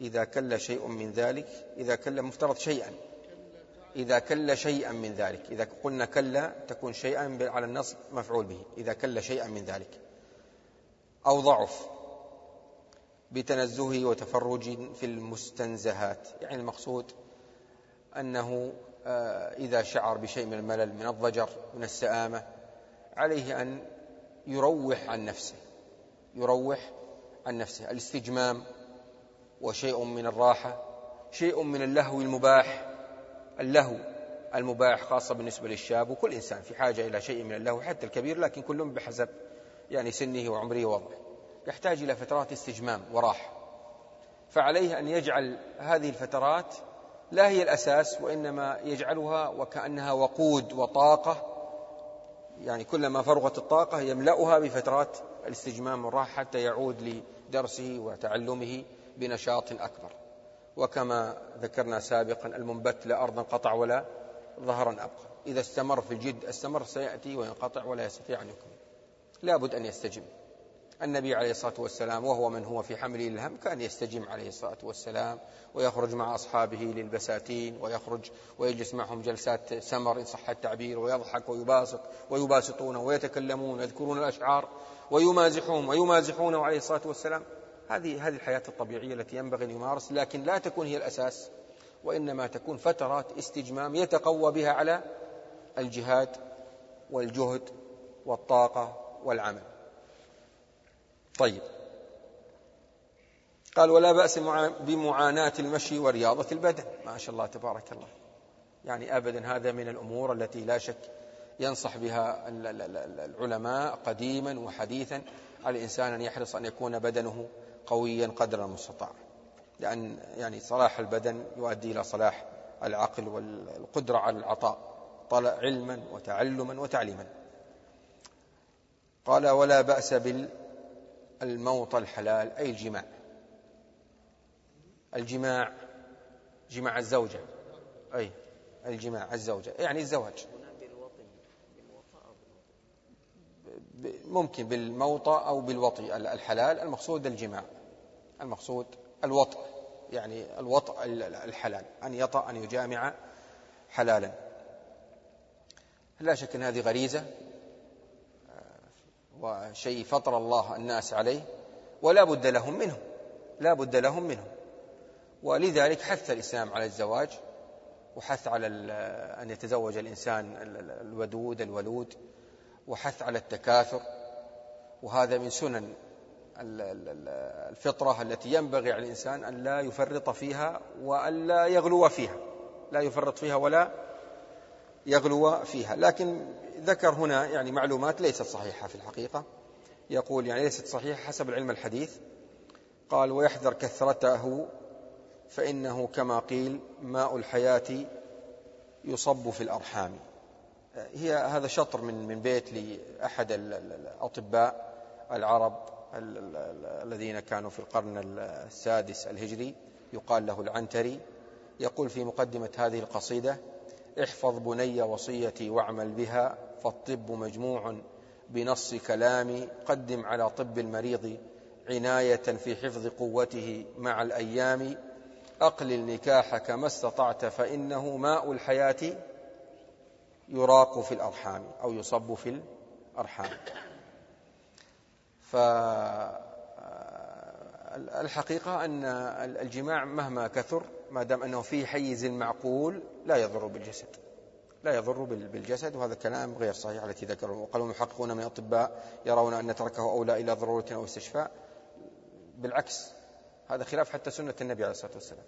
إذا كل شيء من ذلك إذا كل مفترض شيئا. إذا كل شيئا من ذلك. إذا قلنا كل تكون شيئا على النصب مفعول به. إذا كل شيئا من ذلك. أو ضعف. بتنزهه وتفرج في المستنزهات. يعني المقصود أنه آه، إذا شعر بشيء من الملل من الضجر من السآمة عليه أن يروح عن نفسه. يروح عن نفسه. الاستجمام وشيء من الراحة شيء من اللهو المباح اللهو المباح خاصة بالنسبة للشاب وكل إنسان في حاجة إلى شيء من اللهو حتى الكبير لكن كلهم بحسب يعني سنه وعمره ووضعه. يحتاج إلى فترات استجمام وراحة. فعليه أن يجعل هذه الفترات لا هي الأساس وإنما يجعلها وكأنها وقود وطاقة يعني كلما فرغت الطاقة يملأها بفترات الاستجمام والراحة حتى يعود لدرسه وتعلمه بنشاط أكبر. وكما ذكرنا سابقا المنبت لا أرضا قطع ولا ظهرا أبقى. إذا استمر في الجد استمر سيأتي وينقطع ولا يستطيع أن يكمل. لابد أن يستجم. النبي عليه الصلاة والسلام وهو من هو في حمله الهم كان يستجم عليه الصلاة والسلام ويخرج مع أصحابه للبساتين ويخرج ويجلس معهم جلسات سمر إن صح التعبير ويضحك ويباسط ويباسطون ويتكلمون ويذكرون الأشعار ويمازحون ويمازحونه عليه الصلاة والسلام. هذه هذه الحياة الطبيعية التي ينبغي أن يمارس لكن لا تكون هي الأساس وإنما تكون فترات استجمام يتقوى بها على الجهاد والجهد والطاقة والعمل. طيب. قال ولا بأس بمعاناة المشي ورياضة البدن. ما شاء الله تبارك الله. يعني أبدا هذا من الأمور التي لا شك ينصح بها العلماء قديما وحديثا على الإنسان أن يحرص أن يكون بدنه قويا قدر المستطاع. لأن يعني صلاح البدن يؤدي إلى صلاح العقل والقدرة على العطاء. طلع علما وتعلما وتعليما. قال ولا بأس بالموت الحلال. أي الجماع. الجماع جماع الزوجة. أي الجماع الزوجة. يعني الزواج. ممكن بالموطأ أو بالوطي الحلال المقصود الجماع المقصود الوطء يعني الوطء الحلال أن يطأ أن يجامع حلالا. لا شك أن هذه غريزة وشيء فطر الله الناس عليه ولا بد لهم منه لا بد لهم منه. ولذلك حث الإسلام على الزواج وحث على أن يتزوج الإنسان الودود الولود وحث على التكاثر وهذا من سنن الفطرة التي ينبغي على الإنسان أن لا يفرط فيها وأن لا يغلو فيها لا يفرط فيها ولا يغلو فيها. لكن ذكر هنا يعني معلومات ليست صحيحة في الحقيقة. يقول يعني ليست صحيحة حسب العلم الحديث. قال ويحذر كثرته فإنه كما قيل ماء الحياة يصب في الأرحام. هي هذا شطر من من بيت لأحد الأطباء العرب الذين كانوا في القرن السادس الهجري. يقال له العنتري. يقول في مقدمة هذه القصيدة احفظ بني وصيتي واعمل بها فالطب مجموع بنص كلامي. قدم على طب المريض عناية في حفظ قوته مع الأيام. أقلل نكاحك ما استطعت فإنه ماء الحياة. يراق في الأرحام أو يصب في الأرحام. فالحقيقة أن الجماع مهما كثر ما دام أنه في حيز المعقول لا يضر بالجسد. لا يضر بالجسد وهذا كلام غير صحيح التي ذكره. وقالوا المحققون من الأطباء يرون أن تركه أولى إلى ضرورة أو استشفاء. بالعكس هذا خلاف حتى سنة النبي عليه الصلاة والسلام.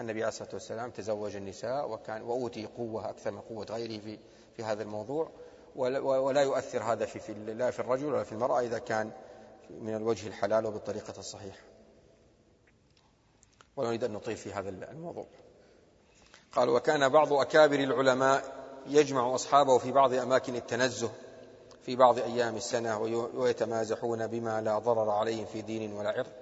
النبي عليه الصلاة والسلام تزوج النساء وكان وأوتي قوة أكثر من قوة غيره في في هذا الموضوع. ولا يؤثر هذا في, في لا في الرجل ولا في المرأة إذا كان من الوجه الحلال وبالطريقة الصحيحة. ولا نريد أن نطيل في هذا الموضوع. قال وكان بعض أكابر العلماء يجمع أصحابه في بعض أماكن التنزه في بعض أيام السنة ويتمازحون بما لا ضرر عليهم في دين ولا عرض.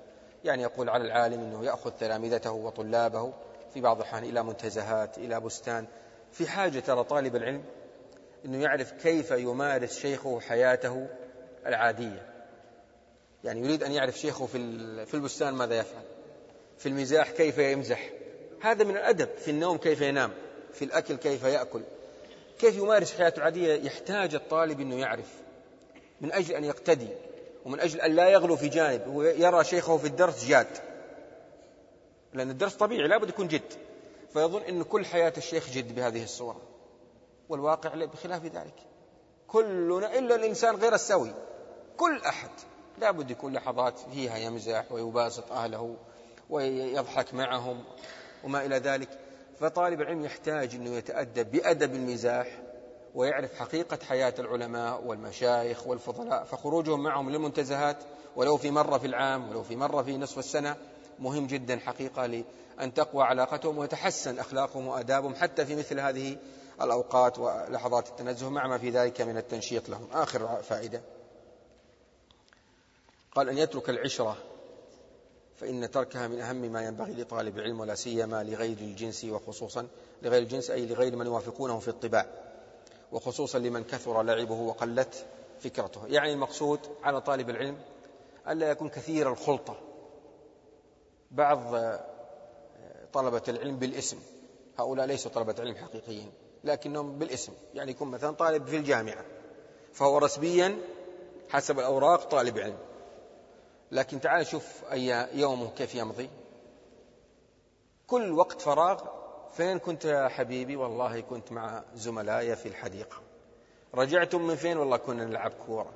يعني يقول على العالم أنه يأخذ تلامذته وطلابه في بعض الأحيان إلى منتزهات إلى بستان. في حاجة ترى طالب العلم أنه يعرف كيف يمارس شيخه حياته العادية. يعني يريد أن يعرف شيخه في البستان ماذا يفعل؟ في المزاح كيف يمزح؟ هذا من الأدب. في النوم كيف ينام؟ في الأكل كيف يأكل؟ كيف يمارس حياته العادية؟ يحتاج الطالب أنه يعرف من أجل أن يقتدي ومن أجل أن لا يغلو في جانب هو يرى شيخه في الدرس جاد. لأن الدرس طبيعي لابد يكون جد. فيظن أن كل حياة الشيخ جد بهذه الصورة. والواقع بخلاف ذلك. كلنا إلا الإنسان غير السوي. كل أحد. لابد يكون لحظات فيها يمزح ويباسط أهله ويضحك معهم وما إلى ذلك. فطالب العلم يحتاج أنه يتأدب بأدب المزاح ويعرف حقيقة حياة العلماء والمشايخ والفضلاء. فخروجهم معهم للمنتزهات ولو في مرة في العام ولو في مرة في نصف السنة مهم جدا حقيقة لأن تقوى علاقتهم ويتحسن أخلاقهم وأدابهم حتى في مثل هذه الأوقات ولحظات التنزه. مع ما في ذلك من التنشيط لهم. آخر فائدة. قال أن يترك العشرة فإن تركها من أهم ما ينبغي لطالب العلم ولا سيما لغير الجنس وخصوصا لغير الجنس أي لغير من يوافقونه في الطباع وخصوصا لمن كثر لعبه وقلت فكرته. يعني المقصود على طالب العلم ألا يكون كثير الخلطة بعض طلبة العلم بالاسم. هؤلاء ليسوا طلبة علم حقيقيين لكنهم بالاسم. يعني يكون مثلا طالب في الجامعة فهو رسميا حسب الأوراق طالب علم. لكن تعال شوف أي يومه كيف يمضي. كل وقت فراغ فين كنت يا حبيبي؟ والله كنت مع زملائي في الحديقة. رجعتم من فين؟ والله كنا نلعب كورة.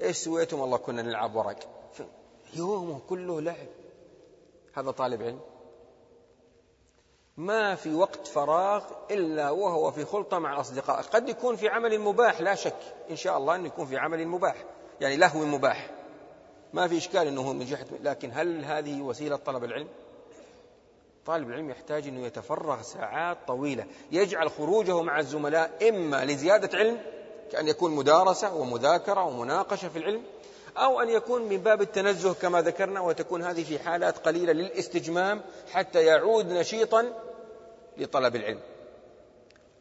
إيش سويتم؟ والله كنا نلعب ورق. يومه كله لعب. هذا طالب علم. ما في وقت فراغ إلا وهو في خلطة مع أصدقائه قد يكون في عمل مباح لا شك إن شاء الله أن يكون في عمل مباح يعني لهو مباح. ما في إشكال أنه من جهة لكن هل هذه وسيلة طلب العلم؟ طالب العلم يحتاج أنه يتفرغ ساعات طويلة يجعل خروجه مع الزملاء إما لزيادة علم كأن يكون مدارسة ومذاكرة ومناقشة في العلم أو أن يكون من باب التنزه كما ذكرنا وتكون هذه في حالات قليلة للاستجمام حتى يعود نشيطا لطلب العلم.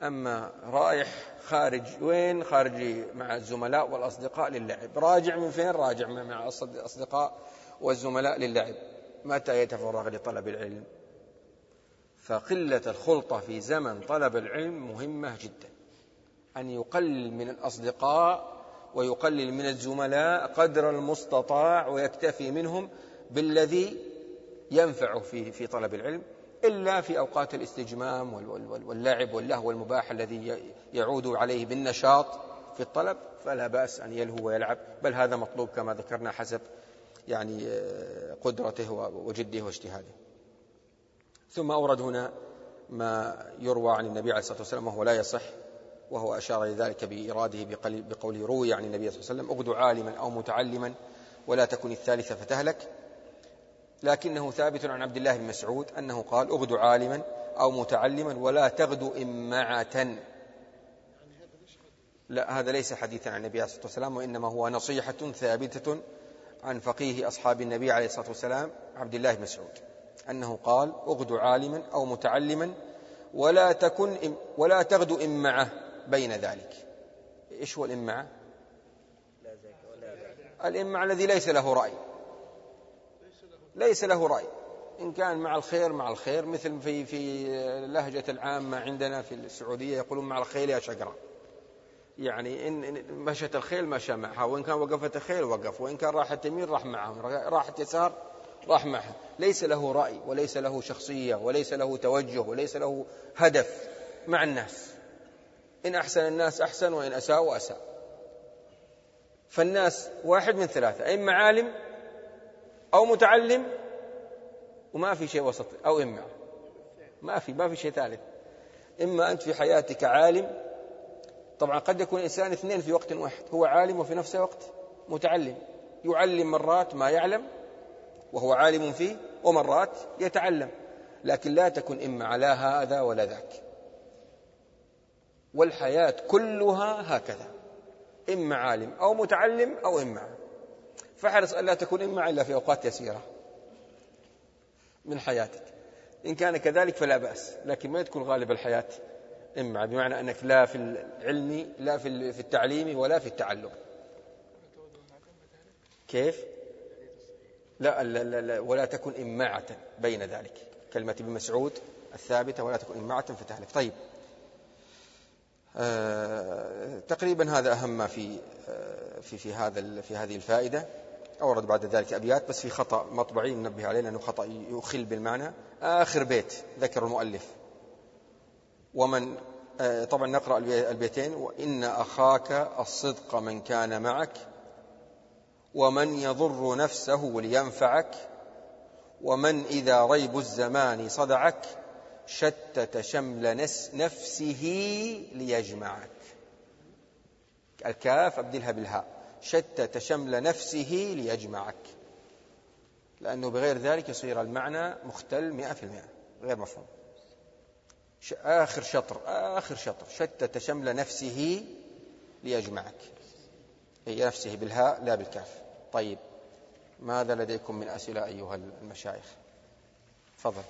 أما رايح خارج وين؟ خارج مع الزملاء والأصدقاء للعب. راجع من فين؟ راجع مع الأصدقاء والزملاء للعب. متى يتفرغ لطلب العلم؟ فقلة الخلطة في زمن طلب العلم مهمة جدا. أن يقلل من الأصدقاء ويقلل من الزملاء قدر المستطاع ويكتفي منهم بالذي ينفعه في في طلب العلم إلا في أوقات الاستجمام واللعب واللهو والمباح الذي يعود عليه بالنشاط في الطلب فلا بأس أن يلهو ويلعب. بل هذا مطلوب كما ذكرنا حسب يعني قدرته وجده واجتهاده. ثم أورد هنا ما يروى عن النبي عليه الصلاة والسلام وهو لا يصح. وهو أشار لذلك بإراده بقوله روي عن النبي صلى الله عليه وسلم اغدو عالما أو متعلما ولا تكن الثالثة فتهلك. لكنه ثابت عن عبد الله بن مسعود أنه قال اغدو عالما أو متعلما ولا تغدو إمعة لا هذا ليس حديثا عن النبي عليه الصلاة والسلام وإنما هو نصيحة ثابتة عن فقيه أصحاب النبي عليه الصلاة والسلام عبد الله بن مسعود أنه قال اغدو عالما أو متعلما ولا تكن ولا تغدو إمعة بين ذلك. إيش هو الإمعة الإمعة الذي ليس له رأي. ليس له رأي. إن كان مع الخير مع الخير. مثل في في لهجة العامة عندنا في السعودية يقولون مع الخيل يا شقرة يعني إن مشت الخيل مشى معها وإن كان وقفت الخيل وقف. وإن كان راحت يمين راح معهم. راحت يسار راح معها ليس له رأي وليس له شخصية وليس له توجه وليس له هدف مع الناس. إن أحسن الناس أحسن وإن أساءوا أساء فالناس واحد من ثلاثة إما عالم أو متعلم وما في شيء وسط أو إما ما في ما في شيء ثالث. إما أنت في حياتك عالم طبعا قد يكون الإنسان اثنين في وقت واحد هو عالم وفي نفس الوقت متعلم. يعلم مرات ما يعلم وهو عالم فيه ومرات يتعلم. لكن لا تكن إما على هذا ولا ذاك. والحياة كلها هكذا. إما عالم أو متعلم أو إما فاحرص ألا تكون إما إلا في أوقات يسيرة من حياتك. إن كان كذلك فلا بأس لكن ما تكون غالب الحياة إما بمعنى أنك لا في العلم لا في التعليم ولا في التعلم. كيف؟ لا, لا, لا, لا ولا تكن إماعة بين ذلك. كلمة ابن مسعود الثابتة ولا تكن إماعة فتهلك طيب. تقريبا هذا أهم ما في آه في في هذا في هذه الفائدة. أورد بعد ذلك أبيات بس في خطأ مطبعي ننبه عليه أنه خطأ يخل بالمعنى. آخر بيت ذكر المؤلف. ومن آه طبعا نقرأ البيتين. وإن أخاك الصدق من كان معك ومن يضر نفسه لينفعك ومن إذا ريب الزمان صدعك. شتت شمل نفسه ليجمعك. الكاف أبدلها بالهاء. شتت شمل نفسه ليجمعك. لأنه بغير ذلك يصير المعنى مختل مئة في المئة. غير مفهوم. آخر شطر آخر شطر. شتت شمل نفسه ليجمعك. هي نفسه بالهاء لا بالكاف. طيب ماذا لديكم من أسئلة أيها المشايخ؟ تفضل.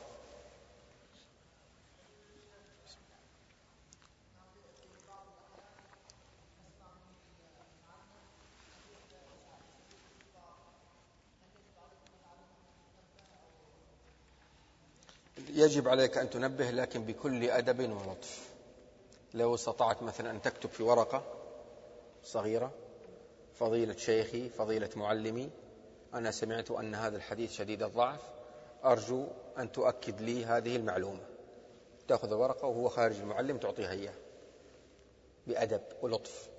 يجب عليك أن تنبه لكن بكل أدب ولطف لو استطعت مثلا أن تكتب في ورقة صغيرة فضيلة شيخي فضيلة معلمي أنا سمعت أن هذا الحديث شديد الضعف أرجو أن تؤكد لي هذه المعلومة. تأخذ الورقة وهو خارج المعلم تعطيها إياه بأدب ولطف.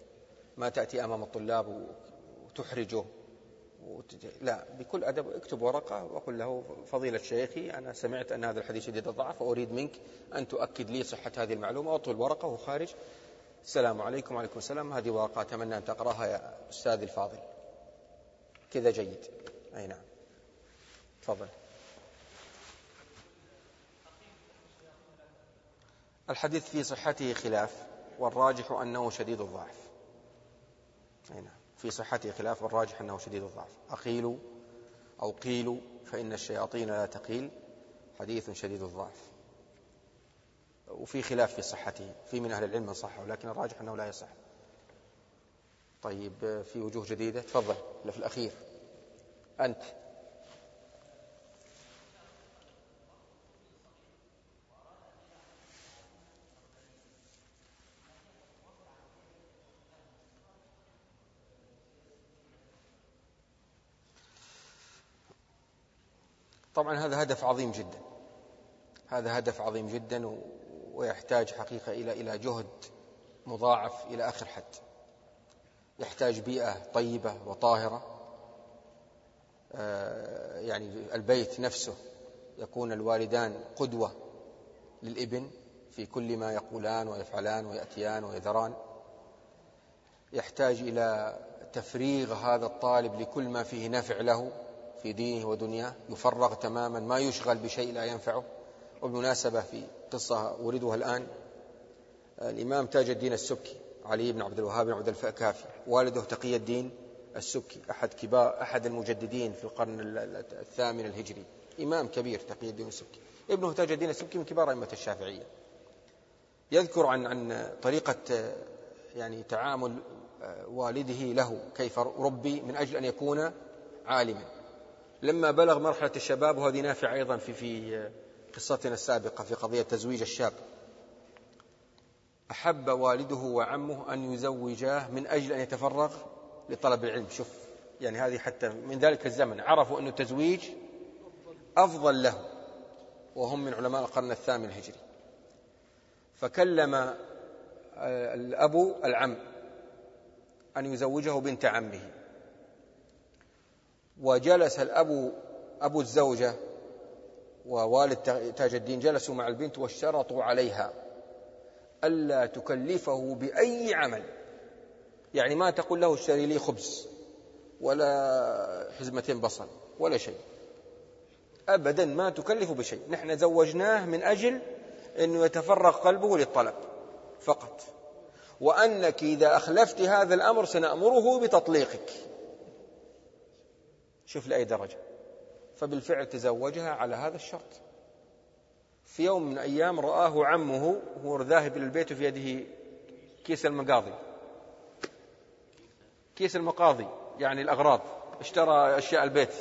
ما تأتي أمام الطلاب وتحرجه. لا بكل أدب اكتب ورقة وقل له فضيلة شيخي أنا سمعت أن هذا الحديث شديد الضعف وأريد منك أن تؤكد لي صحة هذه المعلومة. واطوي الورقة وهو خارج. السلام عليكم وعليكم السلام. هذه ورقة أتمنى أن تقرأها يا أستاذ الفاضل. كذا جيد. أي نعم. تفضل. الحديث في صحته خلاف والراجح أنه شديد الضعف. أي نعم. في صحته خلاف والراجح أنه شديد الضعف. أقيل أو قيل فإن الشياطين لا تقيل. حديث شديد الضعف. وفي خلاف في صحته. في من أهل العلم من صحه لكن الراجح أنه لا يصح. طيب في وجوه جديدة؟ تفضل. في الأخير. أنت. طبعا هذا هدف عظيم جدا. هذا هدف عظيم جدا ويحتاج حقيقة إلى إلى جهد مضاعف إلى آخر حد. يحتاج بيئة طيبة وطاهرة. آه، يعني البيت نفسه يكون الوالدان قدوة للإبن في كل ما يقولان ويفعلان ويأتيان ويذران. يحتاج إلى تفريغ هذا الطالب لكل ما فيه نفع له. في دينه ودنياه يفرغ تماما ما يشغل بشيء لا ينفعه. وبالمناسبة في قصة أوردها الآن الإمام تاج الدين السبكي علي بن عبد الوهاب بن عبد الكافي والده تقي الدين السبكي أحد كبار أحد المجددين في القرن الثامن الهجري. إمام كبير تقي الدين السبكي. ابنه تاج الدين السبكي من كبار أئمة الشافعية. يذكر عن عن طريقة يعني تعامل والده له كيف ربي من أجل أن يكون عالما. لما بلغ مرحلة الشباب وهذه نافعة أيضا في في قصتنا السابقة في قضية تزويج الشاب. أحب والده وعمه أن يزوجاه من أجل أن يتفرغ لطلب العلم. شوف يعني هذه حتى من ذلك الزمن. عرفوا أن التزويج أفضل له وهم من علماء القرن الثامن الهجري. فكلم آه، الأب العم أن يزوجه بنت عمه. وجلس الأب أبو الزوجة ووالد تاج الدين جلسوا مع البنت واشترطوا عليها. ألا تكلفه بأي عمل. يعني ما تقول له اشتري لي خبز ولا حزمتين بصل ولا شيء. أبدا ما تكلف بشيء. نحن زوجناه من أجل أنه يتفرغ قلبه للطلب فقط. وأنك إذا أخلفت هذا الأمر سنأمره بتطليقك. شوف لأي درجة. فبالفعل تزوجها على هذا الشرط. في يوم من الأيام رآه عمه وهو ذاهب إلى البيت في يده كيس المقاضي. كيس المقاضي يعني الأغراض. اشترى أشياء البيت.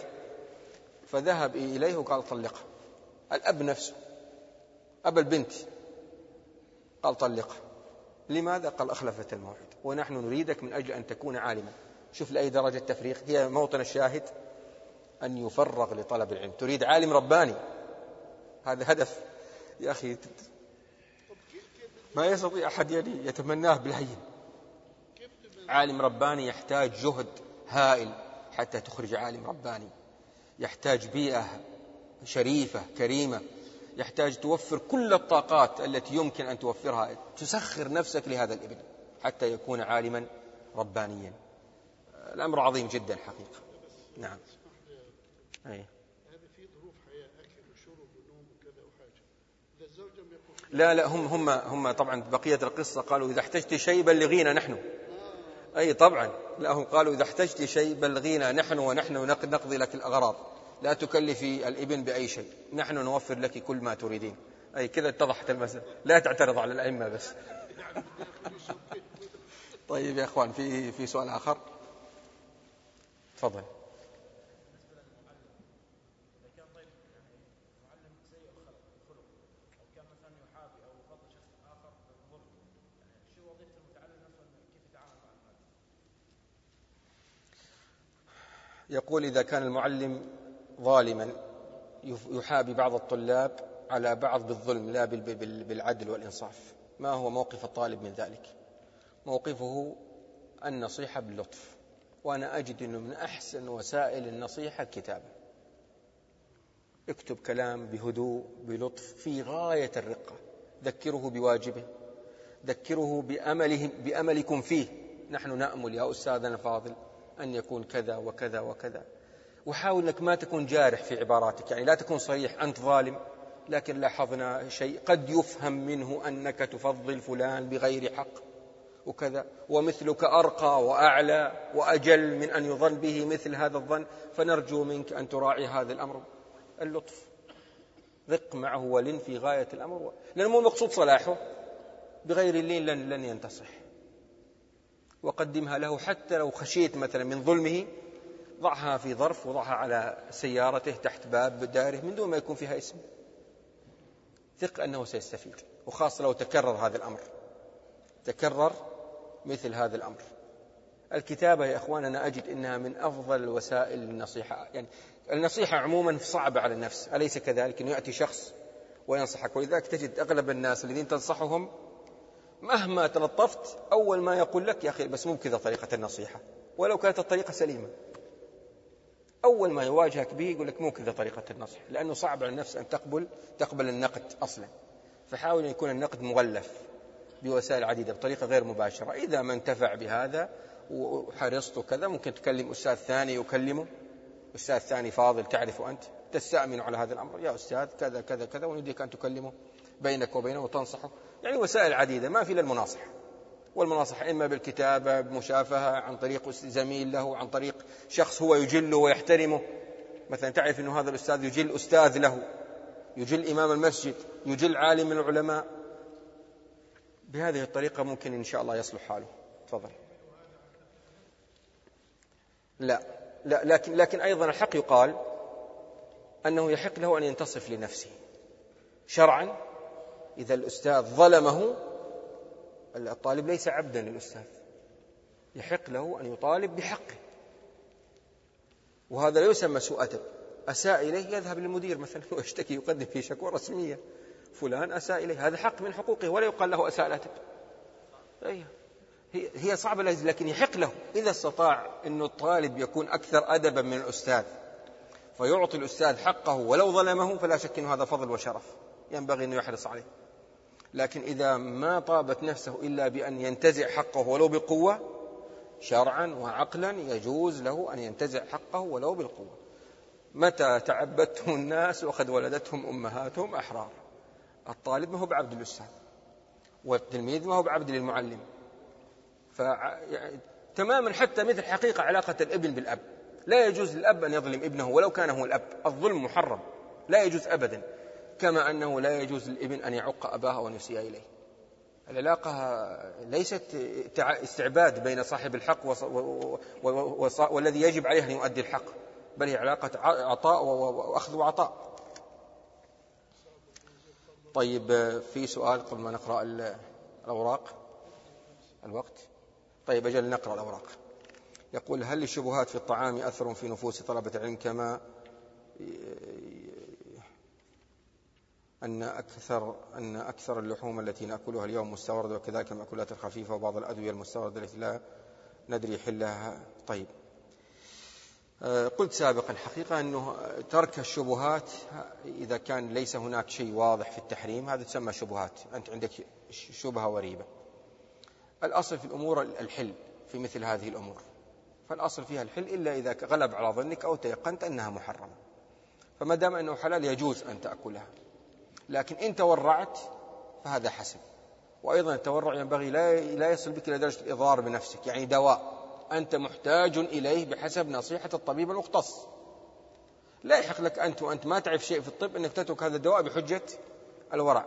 فذهب إليه وقال طلقها الأب نفسه. أبا البنت. قال طلقها لماذا؟ قال أخلفت الموعد. ونحن نريدك من أجل أن تكون عالما. شوف لأي درجة تفريق هي موطن الشاهد. أن يفرغ لطلب العلم. تريد عالم رباني. هذا هدف. يا أخي ما يستطيع أحد يعني يتمناه بالهين. عالم رباني يحتاج جهد هائل حتى تخرج عالم رباني. يحتاج بيئة شريفة كريمة. يحتاج توفر كل الطاقات التي يمكن أن توفرها. تسخر نفسك لهذا الإبن حتى يكون عالما ربانيا. الأمر عظيم جدا حقيقة. نعم. أي. لا لا هم هم هم طبعا بقية القصة قالوا إذا احتجت شيء بلغينا نحن. أي طبعا. لا هم قالوا إذا احتجت شيء بلغينا نحن ونحن نقضي لك الأغراض. لا تكلفي الإبن بأي شيء. نحن نوفر لك كل ما تريدين. أي كذا اتضحت المسألة. لا تعترض على الأئمة بس. طيب يا أخوان في في سؤال آخر؟ تفضل. يقول إذا كان المعلم ظالما يحابي بعض الطلاب على بعض بالظلم لا بالعدل والإنصاف. ما هو موقف الطالب من ذلك؟ موقفه النصيحة باللطف. وأنا أجد أنه من أحسن وسائل النصيحة الكتابة اكتب كلام بهدوء بلطف في غاية الرقة. ذكره بواجبه. ذكره بأمله بأملكم فيه. نحن نأمل يا أستاذنا الفاضل. أن يكون كذا وكذا وكذا. وحاول أنك ما تكون جارح في عباراتك. يعني لا تكون صريح أنت ظالم لكن لاحظنا شيء. قد يفهم منه أنك تفضل فلان بغير حق وكذا. ومثلك أرقى وأعلى وأجل من أن يظن به مثل هذا الظن. فنرجو منك أن تراعي هذا الأمر. اللطف. رق معه ولن في غاية الأمر. لأنه مو مقصود صلاحه. بغير اللين لن, لن ينتصح. وقدمها له حتى لو خشيت مثلا من ظلمه ضعها في ظرف وضعها على سيارته تحت باب داره من دون ما يكون فيها اسم. ثق أنه سيستفيد وخاصة لو تكرر هذا الأمر. تكرر مثل هذا الأمر. الكتابة يا أخوان أنا أجد أنها من أفضل وسائل النصيحة. يعني النصيحة عموما صعبة على النفس أليس كذلك؟ أنه يأتي شخص وينصحك. ولذلك تجد أغلب الناس الذين تنصحهم مهما تلطفت أول ما يقول لك يا أخي بس مو كذا طريقة النصيحة ولو كانت الطريقة سليمة. أول ما يواجهك به يقول لك مو كذا طريقة النصح لأنه صعب على النفس أن تقبل تقبل النقد أصلا. فحاول أن يكون النقد مغلف بوسائل عديدة بطريقة غير مباشرة. إذا ما انتفع بهذا وحرصت وكذا ممكن تكلم أستاذ ثاني يكلمه. أستاذ ثاني فاضل تعرفه أنت. تستأمن على هذا الأمر. يا أستاذ كذا كذا كذا ونريدك أن تكلمه بينك وبينه وتنصحه. يعني وسائل عديدة ما في إلا والمناصحة إما بالكتابة بمشافهة عن طريق زميل له عن طريق شخص هو يجله ويحترمه. مثلا تعرف أن هذا الأستاذ يجل أستاذ له يجل إمام المسجد يجل عالم من العلماء. بهذه الطريقة ممكن إن شاء الله يصلح حاله. تفضل. لا لا لكن لكن أيضا الحق يقال أنه يحق له أن ينتصف لنفسه. شرعا إذا الأستاذ ظلمه الطالب ليس عبدا للأستاذ. يحق له أن يطالب بحقه. وهذا لا يسمى سوء أدب. أساء إليه يذهب للمدير مثلا ويشتكي يقدم فيه شكوى رسمية. فلان أساء إليه. هذا حق من حقوقه ولا يقال له أساء الأدب. أيه. هي صعبة لكن يحق له. إذا استطاع أن الطالب يكون أكثر أدبا من الأستاذ فيعطي الأستاذ حقه ولو ظلمه فلا شك أن هذا فضل وشرف ينبغي أن يحرص عليه. لكن إذا ما طابت نفسه إلا بأن ينتزع حقه ولو بقوة شرعا وعقلا يجوز له أن ينتزع حقه ولو بالقوة. متى تعبدتهم الناس وقد ولدتهم أمهاتهم أحرار؟ الطالب ما هو بعبد الأستاذ والتلميذ ما هو بعبد للمعلم. ف يعني تماما حتى مثل حقيقة علاقة الإبن بالأب. لا يجوز للأب أن يظلم ابنه ولو كان هو الأب. الظلم محرم. لا يجوز أبدا. كما أنه لا يجوز للابن أن يعق أباه وأن يسيء إليه. العلاقة ليست استعباد بين صاحب الحق والذي يجب عليه أن يؤدي الحق. بل هي علاقة عطاء وأخذ وعطاء. طيب في سؤال قبل ما نقرأ الأوراق. الوقت. طيب أجل نقرأ الأوراق. يقول هل الشبهات في الطعام أثر في نفوس طلبة العلم كما أن أكثر أن أكثر اللحوم التي نأكلها اليوم مستوردة وكذلك المأكولات الخفيفة وبعض الأدوية المستوردة التي لا ندري حلها. طيب. آه، قلت سابقا حقيقة أنه ترك الشبهات إذا كان ليس هناك شيء واضح في التحريم هذا تسمى شبهات. أنت عندك شبهة وريبة. الأصل في الأمور الحل في مثل هذه الأمور. فالأصل فيها الحل إلا إذا غلب على ظنك أو تيقنت أنها محرمة. فما دام أنه حلال يجوز أن تأكلها. لكن إن تورعت فهذا حسن. وأيضا التورع ينبغي لا يصل بك إلى درجة الإضرار بنفسك. يعني دواء. أنت محتاج إليه بحسب نصيحة الطبيب المختص. لا يحق لك أنت وأنت ما تعرف شيء في الطب أنك تترك هذا الدواء بحجة الورع.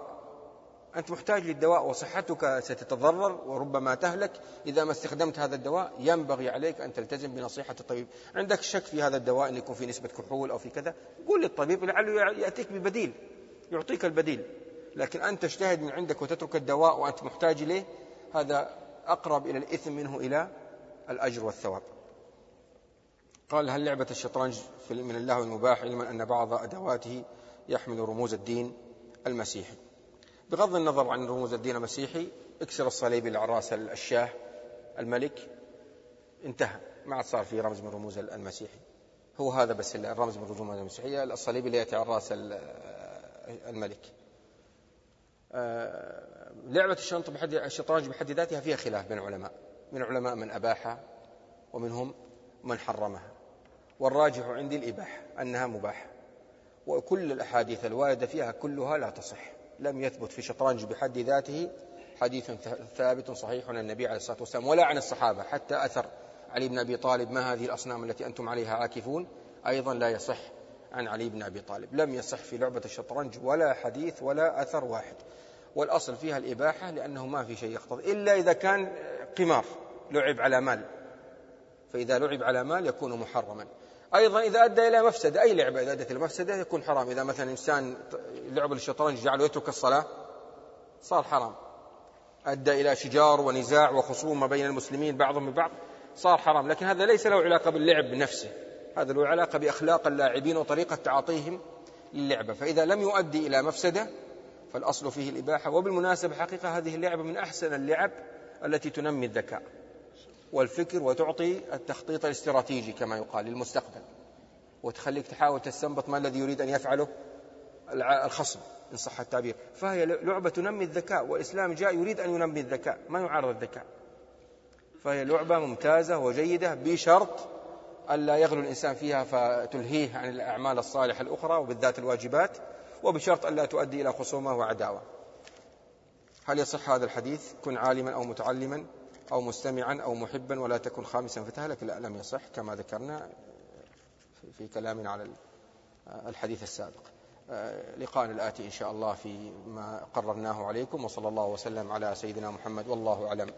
أنت محتاج للدواء وصحتك ستتضرر وربما تهلك. إذا ما استخدمت هذا الدواء ينبغي عليك أن تلتزم بنصيحة الطبيب. عندك شك في هذا الدواء أن يكون في نسبة كحول أو في كذا؟ قول للطبيب لعله يأتيك ببديل يعطيك البديل. لكن أن تجتهد من عندك وتترك الدواء وأنت محتاج إليه هذا أقرب إلى الإثم منه إلى الأجر والثواب. قال هل لعبة الشطرنج من اللهو المباح علما أن بعض أدواته يحمل رموز الدين المسيحي؟ بغض النظر عن رموز الدين المسيحي اكسر الصليب إلى راس الشاه الملك. انتهى. ما عاد صار في رمز من رموز المسيحي. هو هذا بس الرمز من رموز المسيحية. الصليب اللي يأتي على راس الملك. آه، لعبة الشنط بحد الشطرنج بحد ذاتها فيها خلاف بين العلماء. من العلماء من أباحها ومنهم من حرمها. والراجح عندي الإباحة أنها مباحة. وكل الأحاديث الواردة فيها كلها لا تصح. لم يثبت في الشطرنج بحد ذاته حديث ثابت صحيح عن النبي عليه الصلاة والسلام ولا عن الصحابة حتى أثر علي بن أبي طالب ما هذه الأصنام التي أنتم عليها عاكفون أيضا لا يصح عن علي بن أبي طالب. لم يصح في لعبة الشطرنج ولا حديث ولا أثر واحد. والأصل فيها الإباحة لأنه ما في شيء يقتضي إلا إذا كان قمار لعب على مال. فإذا لعب على مال يكون محرما. أيضا إذا أدى إلى مفسدة أي لعبة إذا أدت إلى مفسدة يكون حرام. إذا مثلا إنسان لعب الشطرنج جعله يترك الصلاة صار حرام. أدى إلى شجار ونزاع وخصومة بين المسلمين بعضهم ببعض صار حرام. لكن هذا ليس له علاقة باللعب بنفسه هذا له علاقة بأخلاق اللاعبين وطريقة تعاطيهم للعبة. فإذا لم يؤدي إلى مفسدة فالأصل فيه الإباحة. وبالمناسبة حقيقة هذه اللعبة من أحسن اللعب التي تنمي الذكاء. والفكر وتعطي التخطيط الاستراتيجي كما يقال للمستقبل. وتخليك تحاول تستنبط ما الذي يريد أن يفعله الخصم إن صح التعبير. فهي لعبة تنمي الذكاء والإسلام جاء يريد أن ينمي الذكاء ما يعارض الذكاء. فهي لعبة ممتازة وجيدة بشرط ألا يغلو الإنسان فيها فتلهيه عن الأعمال الصالحة الأخرى وبالذات الواجبات وبشرط ألا تؤدي إلى خصومة وعداوة. هل يصح هذا الحديث؟ كن عالما أو متعلما. أو مستمعا أو محبا ولا تكن خامسا فتهلك لا لم يصح كما ذكرنا في كلامنا على الحديث السابق. لقاءنا الآتي إن شاء الله في ما قررناه عليكم وصلى الله وسلم على سيدنا محمد والله أعلم.